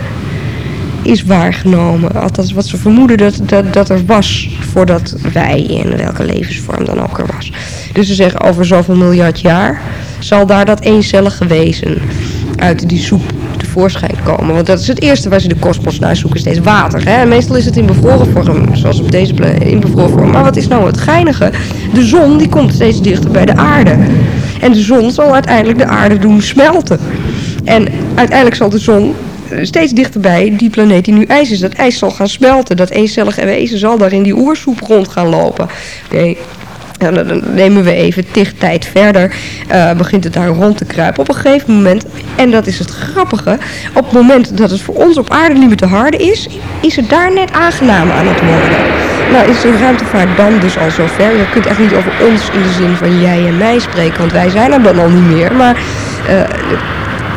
is waargenomen. Althans, wat ze vermoeden dat, dat, dat er was voordat wij, in welke levensvorm dan ook er was. Dus ze zeggen over zoveel miljard jaar zal daar dat eencellige wezen uit die soep tevoorschijn komen. Want dat is het eerste waar ze de kosmos naar zoeken, steeds water. Hè? meestal is het in bevroren vorm, zoals op deze planeet, in bevroren vorm. Maar wat is nou het geinige? De zon die komt steeds dichter bij de aarde. En de zon zal uiteindelijk de aarde doen smelten. En uiteindelijk zal de zon steeds dichterbij die planeet die nu ijs is. Dat ijs zal gaan smelten. Dat eencellige wezen zal daar in die oersoep rond gaan lopen. Oké, nou, dan nemen we even tig tijd verder, uh, begint het daar rond te kruipen. Op een gegeven moment, en dat is het grappige, op het moment dat het voor ons op aarde niet meer te harde is, is het daar net aangenaam aan het worden. Nou is de ruimtevaart dan dus al zover. Je kunt echt niet over ons in de zin van jij en mij spreken, want wij zijn er dan al niet meer. Maar uh,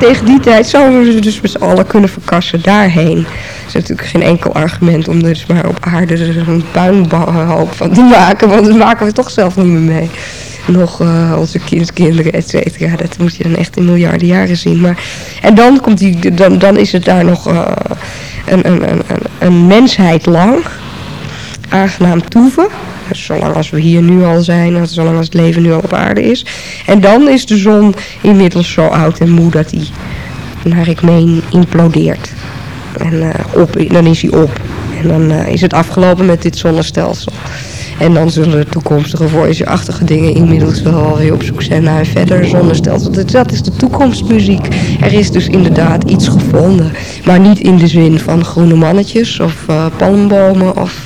tegen die tijd zouden we dus met z'n allen kunnen verkassen daarheen is natuurlijk geen enkel argument om dus maar op aarde een puinhoop van te maken. Want dat maken we toch zelf niet meer mee. Nog uh, onze kindskinderen, et cetera. Dat moet je dan echt in miljarden jaren zien. Maar, en dan, komt die, dan, dan is het daar nog uh, een, een, een, een mensheid lang. Aangenaam toeven. Zolang als we hier nu al zijn, zolang als het leven nu al op aarde is. En dan is de zon inmiddels zo oud en moe dat hij, naar ik meen, implodeert. En uh, op, dan is hij op. En dan uh, is het afgelopen met dit zonnestelsel. En dan zullen de toekomstige Voyager-achtige dingen inmiddels wel alweer op zoek zijn naar een verder zonnestelsel. Dat is de toekomstmuziek. Er is dus inderdaad iets gevonden. Maar niet in de zin van groene mannetjes of uh, palmbomen of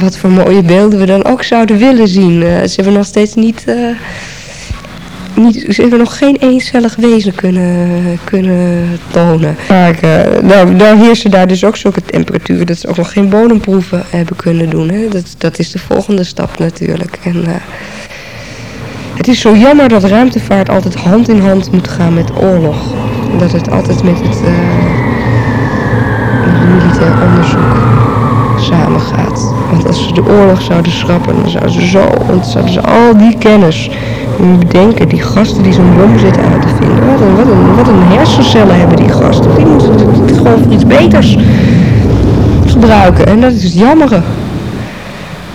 wat voor mooie beelden we dan ook zouden willen zien. ze hebben nog steeds niet niet, ze hebben nog geen eencellig wezen kunnen, kunnen tonen. Maar uh, nou, nou heersen daar dus ook zulke temperaturen dat ze ook nog geen bodemproeven hebben kunnen doen. Hè. Dat, dat is de volgende stap natuurlijk. En, het is zo jammer dat ruimtevaart altijd hand in hand moet gaan met oorlog. Dat het altijd met het uh, militair onderzoek samengaat. Want als ze de oorlog zouden schrappen, dan zouden ze zo, zouden ze al die kennis moet bedenken, die gasten die zo'n bom zitten uit te vinden. Wat een, wat, een, wat een hersencellen hebben die gasten. Die moeten gewoon iets beters gebruiken. En dat is het jammere.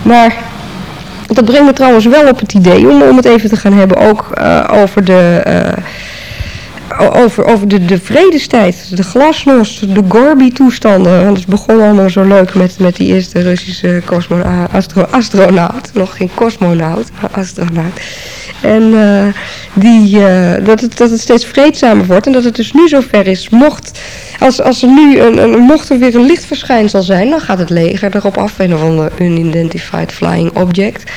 Maar dat brengt me trouwens wel op het idee om, om het even te gaan hebben ook uh, over de... Uh, over, over de, de vredestijd, de glasnost, de Gorby-toestanden. Want het begon allemaal zo leuk met, met die eerste Russische astro, astronaut. Nog geen cosmonaut, maar astronaut. En uh, die, uh, dat, het, dat het steeds vreedzamer wordt. En dat het dus nu zover is. Mocht, als, als er nu een, een, mocht er weer een lichtverschijnsel zijn, dan gaat het leger erop af. Een of ander unidentified flying object.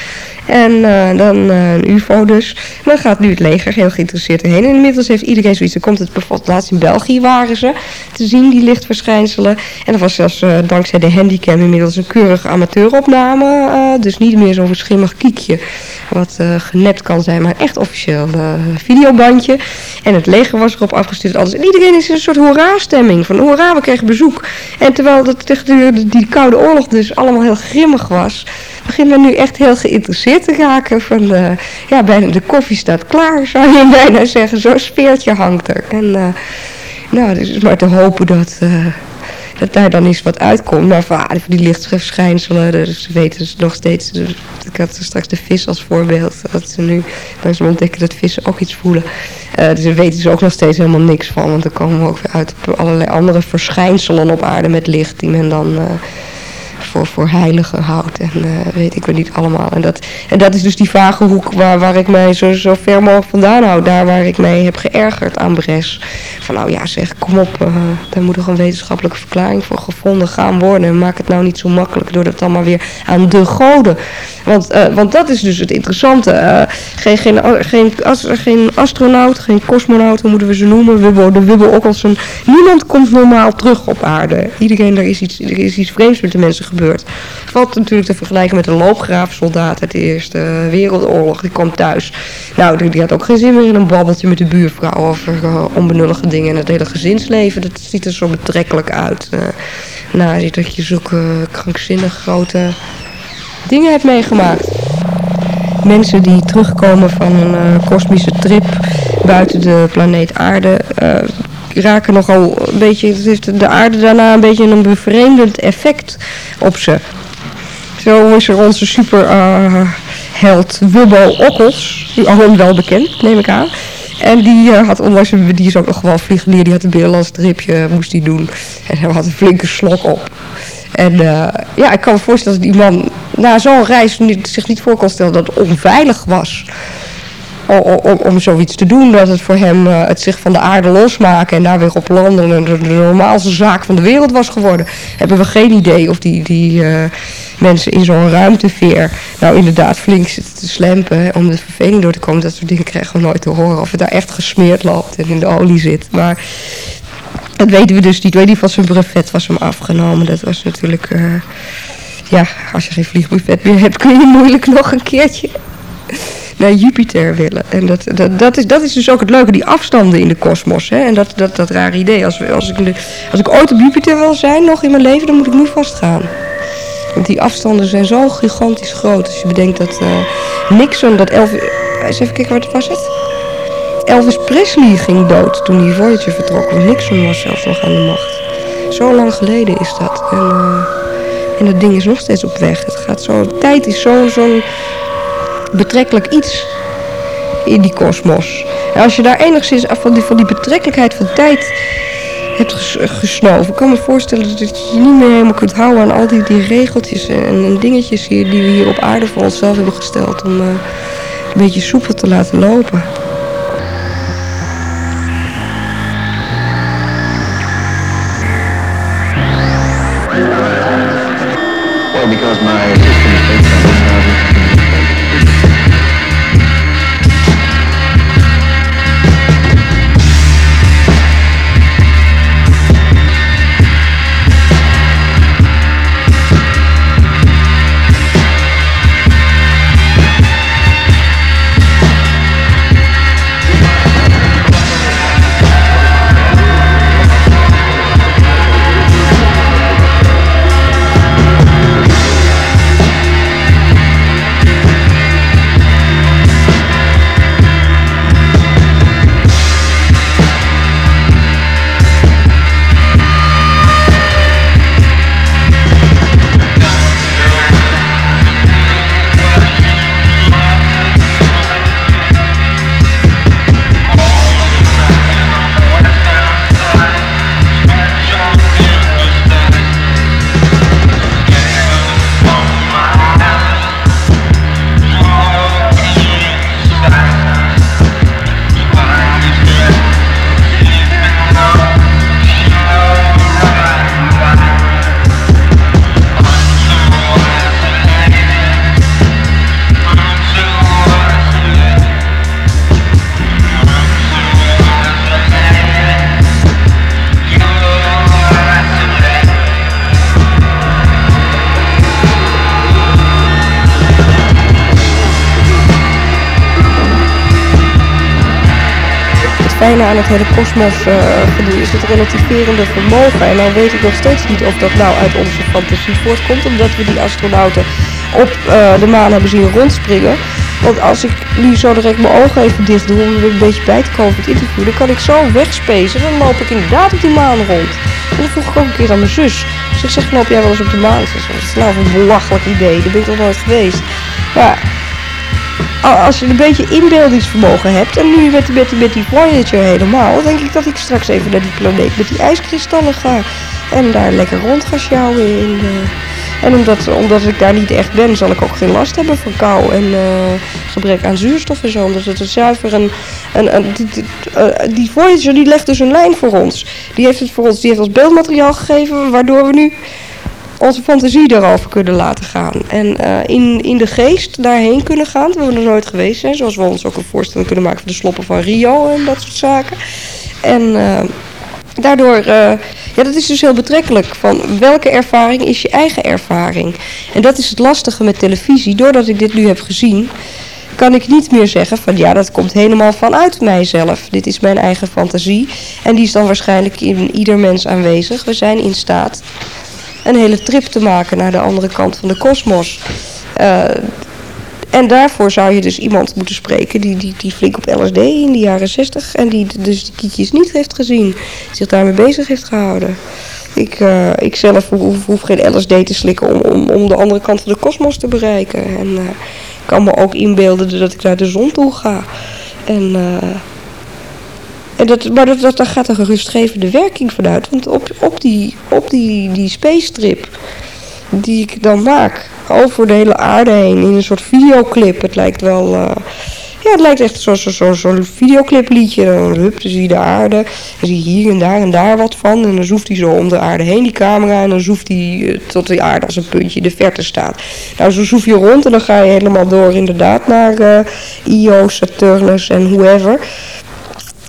En uh, dan uh, een ufo dus. dan gaat nu het leger heel geïnteresseerd erheen. En inmiddels heeft iedereen zoiets. Dan komt het bijvoorbeeld laatst in België waren ze te zien, die lichtverschijnselen. En dat was zelfs uh, dankzij de handicam inmiddels een keurige amateuropname. dus niet meer zo'n schimmig kiekje wat genept kan zijn, maar echt officieel videobandje. En het leger was erop afgestuurd. Alles. En iedereen is in een soort hoera-stemming. Van hoera, we kregen bezoek. En terwijl dat tegen die koude oorlog dus allemaal heel grimmig was begin me nu echt heel geïnteresseerd te raken. Van, ja, bijna de koffie staat klaar, zou je bijna zeggen. Zo'n sfeertje hangt er. En uh, nou, dus is maar te hopen dat, uh, dat daar dan eens wat uitkomt. Maar van, ah, die lichtverschijnselen, dus ze weten dus nog steeds... Dus, ik had straks de vis als voorbeeld. Dat ze nu langzaam ontdekken dat vissen ook iets voelen. dus ze weten ze ook nog steeds helemaal niks van. Want dan komen we ook weer uit op allerlei andere verschijnselen op aarde met licht... die men dan voor, voor heilige houdt. En uh, weet ik wel niet allemaal. En dat, en dat is dus die vage hoek waar, waar ik mij zo, zo ver mogelijk vandaan hou. Daar waar ik mij heb geërgerd aan Bres. Van nou ja zeg, kom op. Uh, daar moet toch een wetenschappelijke verklaring voor gevonden gaan worden. En maak het nou niet zo makkelijk door dat allemaal weer aan de goden. Want, uh, want dat is dus het interessante. geen, geen, geen, as, geen astronaut, geen cosmonaut, hoe moeten we ze noemen. Wibbo, de Wibbo Okkelsen. Niemand komt normaal terug op aarde. Iedereen, er is iets, er is iets vreemds met de mensen gebeurd. Valt natuurlijk te vergelijken met een loopgraafsoldaat uit de Eerste Wereldoorlog. Die komt thuis. Nou, die had ook geen zin meer in een babbeltje met de buurvrouw over uh, onbenullige dingen. En het hele gezinsleven, dat ziet er zo betrekkelijk uit. Uh, nou, dat je zulke krankzinnig grote dingen hebt meegemaakt. Mensen die terugkomen van een uh, kosmische trip buiten de planeet aarde raken nogal een beetje, het heeft de aarde daarna een beetje een bevreemdend effect op ze. Zo is er onze superheld Wubbo Okkels, allen wel bekend, neem ik aan. En die had onlangs, die is ook nog gewoon vliegenier, die had een binnenlands tripje, moest die doen. En hij had een flinke slok op. En ja, ik kan me voorstellen dat die man na zo'n reis niet, zich niet voor kon stellen dat het onveilig was. Om, om, om zoiets te doen, dat het voor hem uh, het zich van de aarde losmaken en daar weer op landen de, de normaalste zaak van de wereld was geworden. Hebben we geen idee of die, die uh, mensen in zo'n ruimteveer nou inderdaad flink zitten te slempen om de verveling door te komen. Dat soort dingen krijgen we nooit te horen. Of het daar echt gesmeerd loopt en in de olie zit. Maar dat weten we dus niet. Weet niet van zijn brevet was hem afgenomen. Dat was natuurlijk... Uh, ja, als je geen vliegbuffet meer hebt, kun je moeilijk nog een keertje naar Jupiter willen. En dat, dat, dat, is, dat is dus ook het leuke, die afstanden in de kosmos. En dat, dat, dat rare idee. Als, als, ik als ik ooit op Jupiter wil zijn, nog in mijn leven, dan moet ik nu vastgaan. Want die afstanden zijn zo gigantisch groot. Als je bedenkt dat uh, Nixon, dat Elvis... Eens even kijken, wat was het? Elvis Presley ging dood toen die Voyager vertrok. Want Nixon was zelfs nog aan de macht. Zo lang geleden is dat. En, uh, en dat ding is nog steeds op weg. Het gaat zo... Tijd is zo'n zo betrekkelijk iets in die kosmos. En als je daar enigszins van die, van die betrekkelijkheid van tijd hebt ges, gesnoven... kan me voorstellen dat je je niet meer helemaal kunt houden aan al die, die regeltjes en, dingetjes hier, die we hier op aarde voor onszelf hebben gesteld... om uh, een beetje soepel te laten lopen. Hele kosmos uh, is het relativerende vermogen. En dan weet ik nog steeds niet of dat nou uit onze fantasie voortkomt, omdat we die astronauten op uh, de maan hebben zien rondspringen. Want als ik nu zo direct mijn ogen even dicht doe om er een beetje bij te komen voor het interview, dan kan ik zo wegspezen. Dan loop ik inderdaad op die maan rond. En dat vroeg ik ook een keer aan mijn zus. Dus ik zeg, jij wel eens op de maan? Ze zegt, wat is nou een belachelijk idee, daar ben ik nog nooit geweest. Ja, als je een beetje inbeeldingsvermogen hebt, en nu met, met, met die Voyager helemaal, denk ik dat ik straks even naar die planeet met die ijskristallen ga. En daar lekker rond ga sjouwen in de... En omdat, omdat ik daar niet echt ben, zal ik ook geen last hebben van kou en uh, gebrek aan zuurstof en zo. Omdat het een zuiver een die, die, uh, die Voyager die legt dus een lijn voor ons. Die heeft het voor ons, die heeft ons beeldmateriaal gegeven, waardoor we nu onze fantasie daarover kunnen laten gaan. En uh, in, in de geest daarheen kunnen gaan, terwijl we er nooit geweest zijn. Zoals we ons ook een voorstelling kunnen maken van de sloppen van Rio en dat soort zaken. En uh, daardoor, uh, ja dat is dus heel betrekkelijk. Van welke ervaring is je eigen ervaring? En dat is het lastige met televisie. Doordat ik dit nu heb gezien, kan ik niet meer zeggen van ja, dat komt helemaal vanuit mijzelf. Dit is mijn eigen fantasie. En die is dan waarschijnlijk in ieder mens aanwezig. We zijn in staat een hele trip te maken naar de andere kant van de kosmos. Uh, En daarvoor zou je dus iemand moeten spreken die, die, die flink op LSD in de jaren 60 en die dus die kietjes niet heeft gezien, zich daarmee bezig heeft gehouden. Ik, uh, ik zelf hoef, hoef, geen LSD te slikken om, om, om de andere kant van de kosmos te bereiken. En uh, ik kan me ook inbeelden dat ik naar de zon toe ga. En, en dat, maar dat, dat, daar gaat een gerustgevende werking vanuit. Want op, op, die, op die, die space trip die ik dan maak, over de hele aarde heen, in een soort videoclip. Het lijkt wel... Uh, ja, het lijkt echt zo'n zo, zo, zo videoclipliedje. Dan hup, dan zie je de aarde. Dan zie je hier en daar en daar wat van. En dan zoeft hij zo om de aarde heen, die camera. En dan zoeft hij uh, tot de aarde als een puntje in de verte staat. Nou, zo zoef je rond en dan ga je helemaal door inderdaad naar uh, Io, Saturnus en whoever.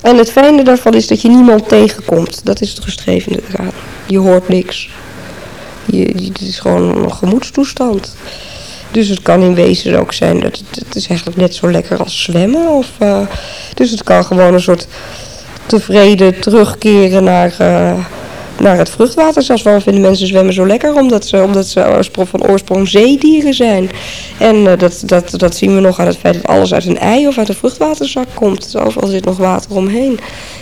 En het fijne daarvan is dat je niemand tegenkomt. Dat is het rustgevende eraan. Je hoort niks. Je, het is gewoon een gemoedstoestand. Dus het kan in wezen ook zijn dat het, is eigenlijk net zo lekker als zwemmen. Of, uh, dus het kan gewoon een soort tevreden terugkeren naar, uh, naar het vruchtwater. Zelfs waarom vinden mensen zwemmen zo lekker? Omdat ze, omdat ze van oorsprong zeedieren zijn. En uh, dat, dat, dat zien we nog aan het feit dat alles uit een ei of uit een vruchtwaterzak komt. Dus overal zit nog water omheen.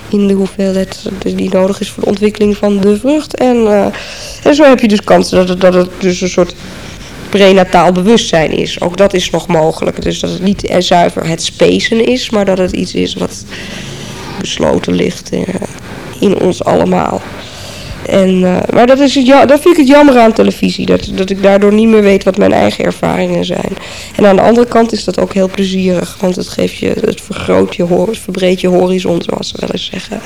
In de hoeveelheid die nodig is voor de ontwikkeling van de vrucht. En, uh, en zo heb je dus kans dat het, dat dus een soort prenataal bewustzijn is. Ook dat is nog mogelijk. Dus dat het niet zuiver het spacen is, maar dat het iets is wat besloten ligt in ons allemaal. En, uh, maar dat, is het, dat vind ik het jammer aan televisie. Dat, dat ik daardoor niet meer weet wat mijn eigen ervaringen zijn. En aan de andere kant is dat ook heel plezierig. Want het geeft je, het vergroot je, het verbreedt je horizon, zoals ze wel eens zeggen.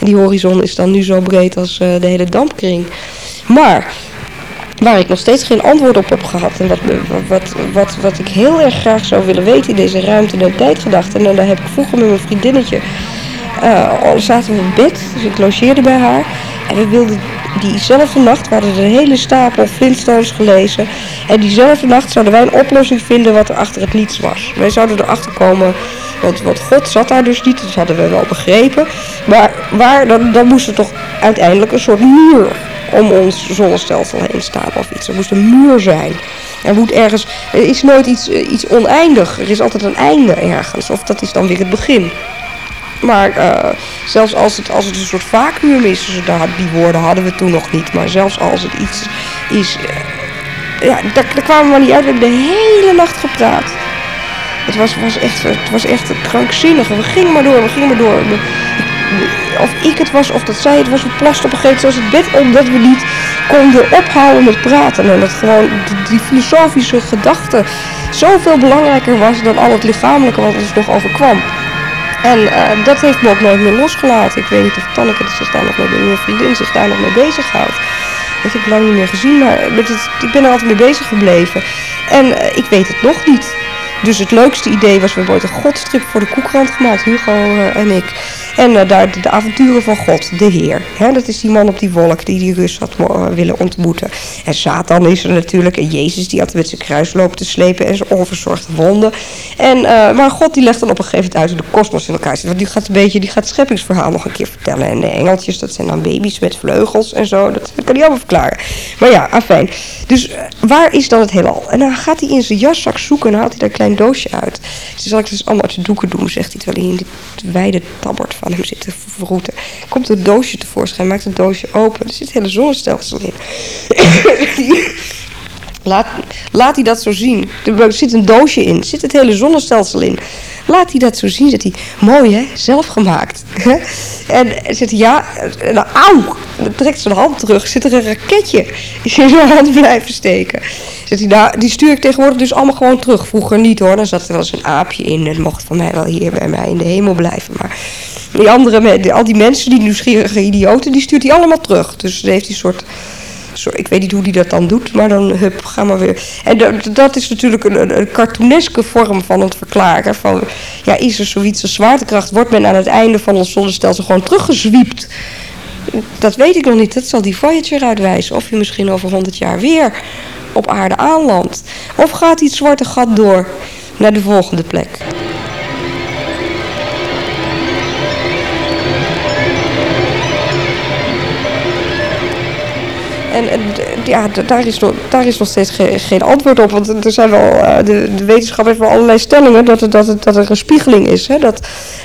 En die horizon is dan nu zo breed als uh, de hele dampkring. Maar waar ik nog steeds geen antwoord op heb gehad. En wat, wat, wat, wat ik heel erg graag zou willen weten in deze ruimte en tijdgedachte. En daar heb ik vroeger met mijn vriendinnetje. Uh, zaten we in bed, dus ik logeerde bij haar. En we wilden diezelfde nacht, we hadden een hele stapel Flintstones gelezen. En diezelfde nacht zouden wij een oplossing vinden wat er achter het niets was. Wij zouden erachter komen, want, want God zat daar dus niet, dat hadden we wel begrepen. Maar waar, dan, dan moest er toch uiteindelijk een soort muur om ons zonnestelsel heen staan of iets. Er moest een muur zijn. Er moet ergens, er is nooit iets, iets oneindig. Er is altijd een einde ergens. Of dat is dan weer het begin. Maar uh, zelfs als het, als het een soort vacuüm is, dus daar, die woorden hadden we toen nog niet. Maar zelfs als het iets is, uh, ja, daar, daar kwamen we niet uit. We hebben de hele nacht gepraat. Het was, was, echt, het was echt krankzinnig. We gingen maar door, we gingen maar door. Of ik het was of dat zij het was, we plasten op een gegeven moment zoals het bed omdat we niet konden ophouden met praten. En dat gewoon die filosofische gedachte zoveel belangrijker was dan al het lichamelijke wat ons nog overkwam. En uh, dat heeft me ook nooit meer losgelaten. Ik weet niet of Tanneke zich daar nog mee, mijn vriendin zich daar nog mee bezighoudt. Dat heb ik lang niet meer gezien, maar het, ik ben er altijd mee bezig gebleven. En uh, ik weet het nog niet. Dus het leukste idee was, we hebben ooit een godstrip voor de koekrand gemaakt, Hugo uh, en ik. En uh, daar de, avonturen van God, de Heer. Hè, dat is die man op die wolk die die Rus had uh, willen ontmoeten. En Satan is er natuurlijk. En Jezus die had met zijn kruis lopen te slepen en zijn onverzorgde wonden. En, maar God die legt dan op een gegeven moment uit de kosmos in elkaar zit. Want die gaat een beetje die gaat het scheppingsverhaal nog een keer vertellen. En de engeltjes, dat zijn dan baby's met vleugels en zo. Dat, kan hij allemaal verklaren. Maar ja, afijn. Dus waar is dan het heelal? En dan gaat hij in zijn jaszak zoeken en haalt hij daar een klein doosje uit. Dus zal ik dus allemaal uit de doeken doen, zegt hij. Terwijl hij in dit wijde tabbert van hem zit te verroeten. Komt een doosje tevoorschijn, maakt het doosje open. Er zit het hele zonnestelsel in. laat, laat hij dat zo zien. Er zit een doosje in, er zit het hele zonnestelsel in. Laat hij dat zo zien, zegt hij. Mooi hè, zelf gemaakt. en zegt hij, ja, nou, auw. Dan trekt zijn hand terug, zit er een raketje in zijn hand blijven steken. Zegt hij, nou, die stuur ik tegenwoordig dus allemaal gewoon terug. Vroeger niet hoor, dan zat er wel eens een aapje in. En mocht van mij wel hier bij mij in de hemel blijven. Maar die andere, al die mensen, die nieuwsgierige idioten, die stuurt hij allemaal terug. Dus heeft hij een soort, ik weet niet hoe hij dat dan doet, maar dan hup, ga maar weer. En dat, is natuurlijk een, een cartooneske vorm van het verklaren. Van, ja, is er zoiets als zwaartekracht, wordt men aan het einde van ons zonnestelsel gewoon teruggezwiept. Dat weet ik nog niet, dat zal die Voyager uitwijzen. Of je misschien over 100 jaar weer op aarde aanlandt. Of gaat die zwarte gat door naar de volgende plek. En, ja, daar is, nog, daar is nog steeds ge- geen antwoord op. Want er zijn wel, eh, de, de wetenschap heeft wel allerlei stellingen dat, het, dat, het, dat er een spiegeling is. Hè? Dat,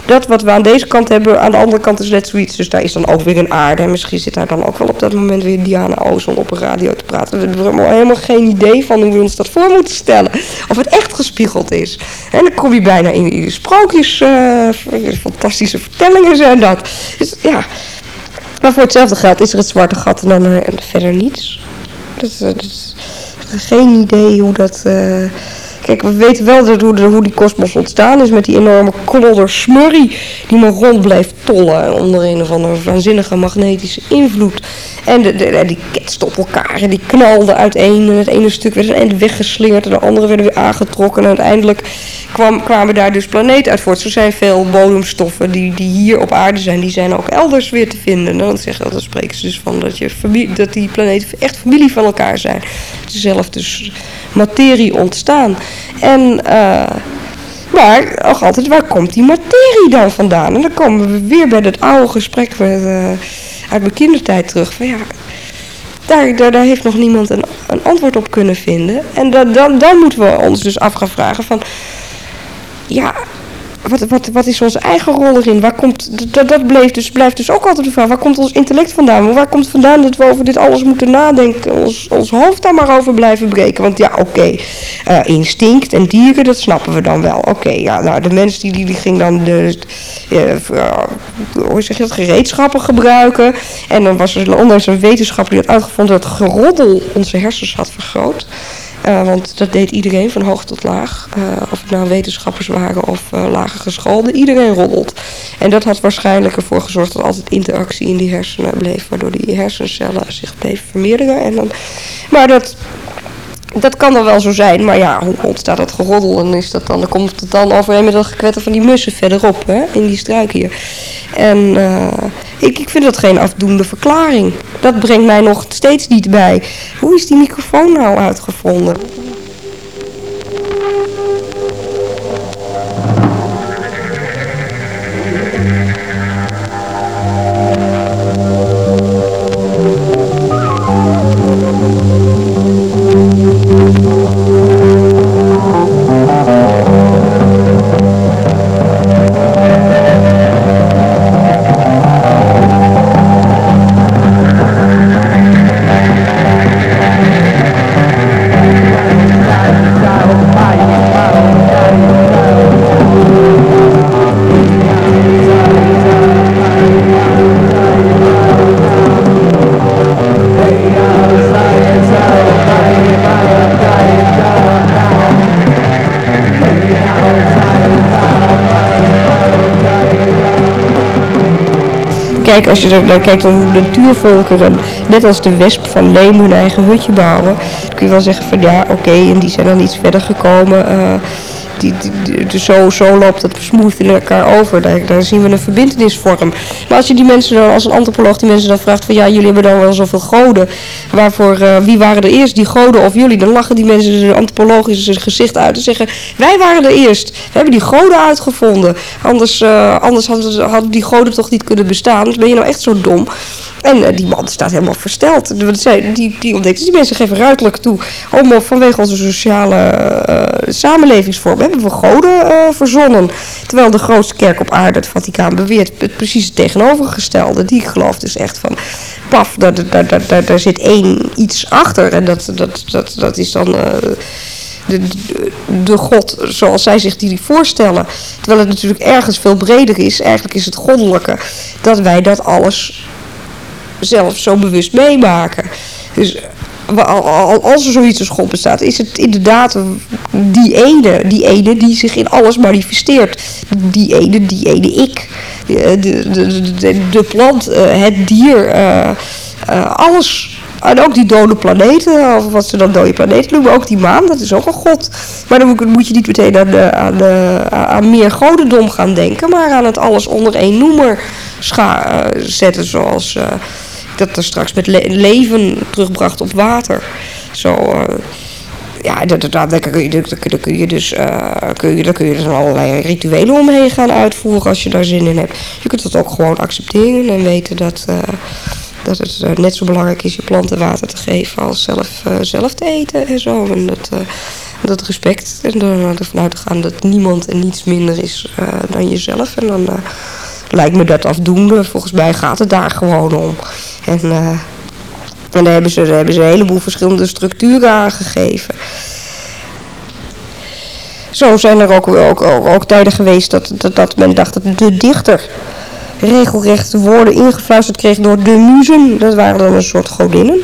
dat wat we aan deze kant hebben, aan de andere kant is net zoiets. Dus daar is dan ook weer een aarde. En misschien zit daar dan ook wel op dat moment weer Diana Ozon op een radio te praten. We hebben helemaal, geen idee van hoe we ons dat voor moeten stellen. Of het echt gespiegeld is. En dan kom je bijna in die sprookjes, eh, fantastische vertellingen zijn dat. Dus ja... Maar voor hetzelfde geld is er het zwarte gat en dan en verder niets. Dus, eh, dus, geen idee hoe dat... eh, Kijk, we weten wel dat hoe, de, hoe die kosmos ontstaan is met die enorme klodder smurrie die maar rond bleef tollen onder een of andere waanzinnige magnetische invloed. En en die ketste op elkaar en die knalde uiteen en het ene stuk werd eind weggeslingerd en de andere werden weer aangetrokken en uiteindelijk kwam, kwamen daar dus planeten uit voort. Er zijn veel bodemstoffen die, die hier op aarde zijn, die zijn ook elders weer te vinden. Dan, zeggen, dan spreken ze dus van dat, je dat die planeten echt familie van elkaar zijn. Dezelfde dus materie ontstaan. En, eh, maar nog altijd, waar komt die materie dan vandaan? En dan komen we weer bij dat oude gesprek met, uit mijn kindertijd terug. Van ja, daar, daar, heeft nog niemand een, een antwoord op kunnen vinden. En dan, dan, dan moeten we ons dus af gaan vragen van... Ja, wat, wat, wat is onze eigen rol erin? Waar komt, dat, dat dus, blijft dus ook altijd de vraag. Waar komt ons intellect vandaan? Waar komt vandaan dat we over dit alles moeten nadenken? Ons, ons hoofd daar maar over blijven breken. Want ja, oké, eh, instinct en dieren, dat snappen we dan wel. Oké, ja, nou, de mens die, die, die ging dan de, eh, hoe zeg je dat, gereedschappen gebruiken. En dan was er ondanks een wetenschapper die had uitgevonden dat geroddel onze hersens had vergroot. Uh, want dat deed iedereen, van hoog tot laag. Uh, of het nou wetenschappers waren of uh, lager geschoolden. Iedereen roddelt. En dat had waarschijnlijk ervoor gezorgd dat altijd interactie in die hersenen bleef. Waardoor die hersencellen zich bleven vermeerderen. En dan, maar dat, dat kan dan wel zo zijn. Maar ja, hoe ontstaat dat geroddel? En is dat dan, dan komt het dan overeen met dat gekwetter van die mussen verderop. Hè, in die struik hier. En ik, ik vind dat geen afdoende verklaring. Dat brengt mij nog steeds niet bij. Hoe is die microfoon nou uitgevonden? Als je naar kijkt naar hoe de natuurvolkeren, net als de wesp van Leem, hun eigen hutje bouwen, dan kun je wel zeggen van ja, oké, en die zijn dan iets verder gekomen. Uh, die, zo, zo loopt het smooth in elkaar over. Daar, daar zien we een verbindenisvorm. Maar als je die mensen dan, als een antropoloog die mensen dan vraagt van ja, jullie hebben dan wel zoveel goden. Waarvoor, uh, wie waren er eerst, die goden of jullie? Dan lachen die mensen hun antropologische gezicht uit en zeggen wij waren er eerst. We hebben die goden uitgevonden. Anders, uh, anders hadden, die goden toch niet kunnen bestaan. Dus ben je nou echt zo dom? En uh, die man staat helemaal versteld. Die, die dus die mensen geven ruidelijk toe. Om vanwege onze sociale samenlevingsvorm hebben we goden verzonnen. Terwijl de grootste kerk op aarde, het Vaticaan, beweert het precies het tegenovergestelde. Die gelooft dus echt paf, daar, daar, daar, daar zit één iets achter. En dat, dat, dat, dat is dan... De, de, de, God zoals zij zich die voorstellen. Terwijl het natuurlijk ergens veel breder is. Eigenlijk is het goddelijke dat wij dat alles zelf zo bewust meemaken. Dus als er zoiets als God bestaat, is het inderdaad die ene, die ene die zich in alles manifesteert. Die ene, die ene ik. De, de, de, plant, het dier, uh, alles. En ook die dode planeten, of wat ze dan dode planeten noemen, ook die maan, dat is ook een god. Maar dan moet je niet meteen aan, aan, aan meer godendom gaan denken, maar aan het alles onder één noemer scha zetten, zoals uh, dat er straks met le leven terugbracht op water. Zo, ja, daar kun je, dus, uh, kun je, dus allerlei rituelen omheen gaan uitvoeren als je daar zin in hebt. Je kunt dat ook gewoon accepteren en weten dat, uh, dat het eh, net zo belangrijk is je planten water te geven als zelf, eh, zelf te eten en zo. En dat, eh, dat respect. En dan ervan uit te gaan dat niemand en niets minder is eh, dan jezelf. En dan eh, lijkt me dat afdoende. Volgens mij gaat het daar gewoon om. En, eh, en daar hebben, ze, hebben ze een heleboel verschillende structuren aan gegeven. Zo zijn er ook, ook, ook, ook tijden geweest dat, dat, dat men dacht dat de dichter regelrecht woorden ingefluisterd kreeg door de muzen. Dat waren dan een soort godinnen.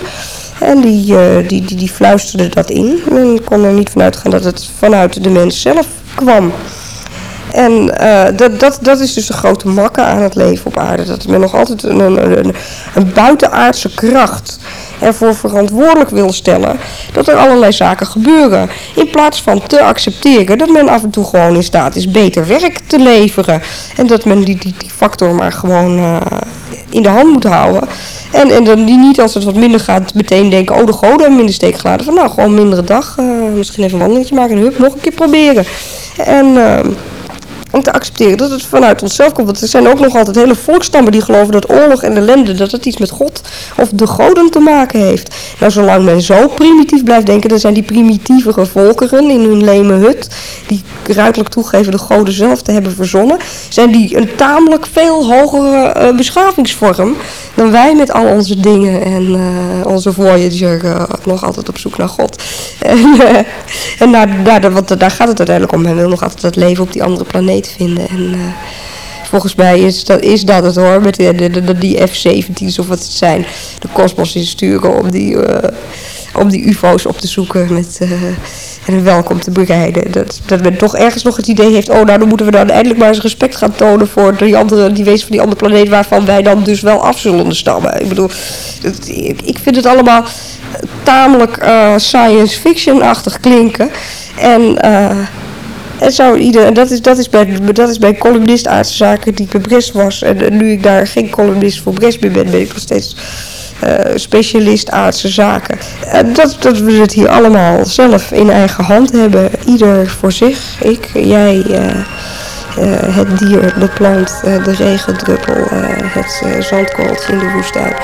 En die, eh, die, die, die fluisterden dat in. Men kon er niet vanuit gaan dat het vanuit de mens zelf kwam. En eh, dat, dat, dat is dus de grote makke aan het leven op aarde. Dat men nog altijd een, een, een, buitenaardse kracht ervoor verantwoordelijk wil stellen dat er allerlei zaken gebeuren. In plaats van te accepteren dat men af en toe gewoon in staat is beter werk te leveren. En dat men die, die, die factor maar gewoon eh, in de hand moet houden. En, en dan die niet als het wat minder gaat meteen denken, oh de goden hebben me in de steek gelaten. Van nou, gewoon mindere dag, eh, misschien even een wandelingetje maken en hup, nog een keer proberen. En... ehm, om te accepteren dat het vanuit onszelf komt. Want er zijn ook nog altijd hele volkstammen die geloven dat oorlog en ellende, dat het iets met God of de goden te maken heeft. Nou, zolang men zo primitief blijft denken, dan zijn die primitievere volkeren in hun leme hut, die ruidelijk toegeven de goden zelf te hebben verzonnen, zijn die een tamelijk veel hogere eh, beschavingsvorm dan wij met al onze dingen en eh, onze Voyager eh, nog altijd op zoek naar God. En, en daar, daar, want daar gaat het uiteindelijk om. Men wil nog altijd dat leven op die andere planeet vinden. En eh, volgens mij is dat, is dat het hoor, met de- die F-17's of wat het zijn. De kosmos insturen om die, eh, om die ufo's op te zoeken met, eh, en een welkom te bereiden. Dat, dat men toch ergens nog het idee heeft, oh nou dan moeten we dan eindelijk maar eens respect gaan tonen voor die, andere, die wezen van die andere planeet waarvan wij dan dus wel af zullen stammen. Ik bedoel, ik, vind het allemaal tamelijk eh, science fiction-achtig klinken. En... eh en zou ieder, en dat is, dat is bij, dat is bij columnist aardse zaken die ik bij Bres was. En, nu ik daar geen columnist voor Bres meer ben, ben ik nog steeds eh, specialist aardse zaken. En dat, dat we het hier allemaal zelf in eigen hand hebben. Ieder voor zich. Ik, jij, eh, eh, het dier, de plant, de regendruppel, het zandkorreltje in de woestijn.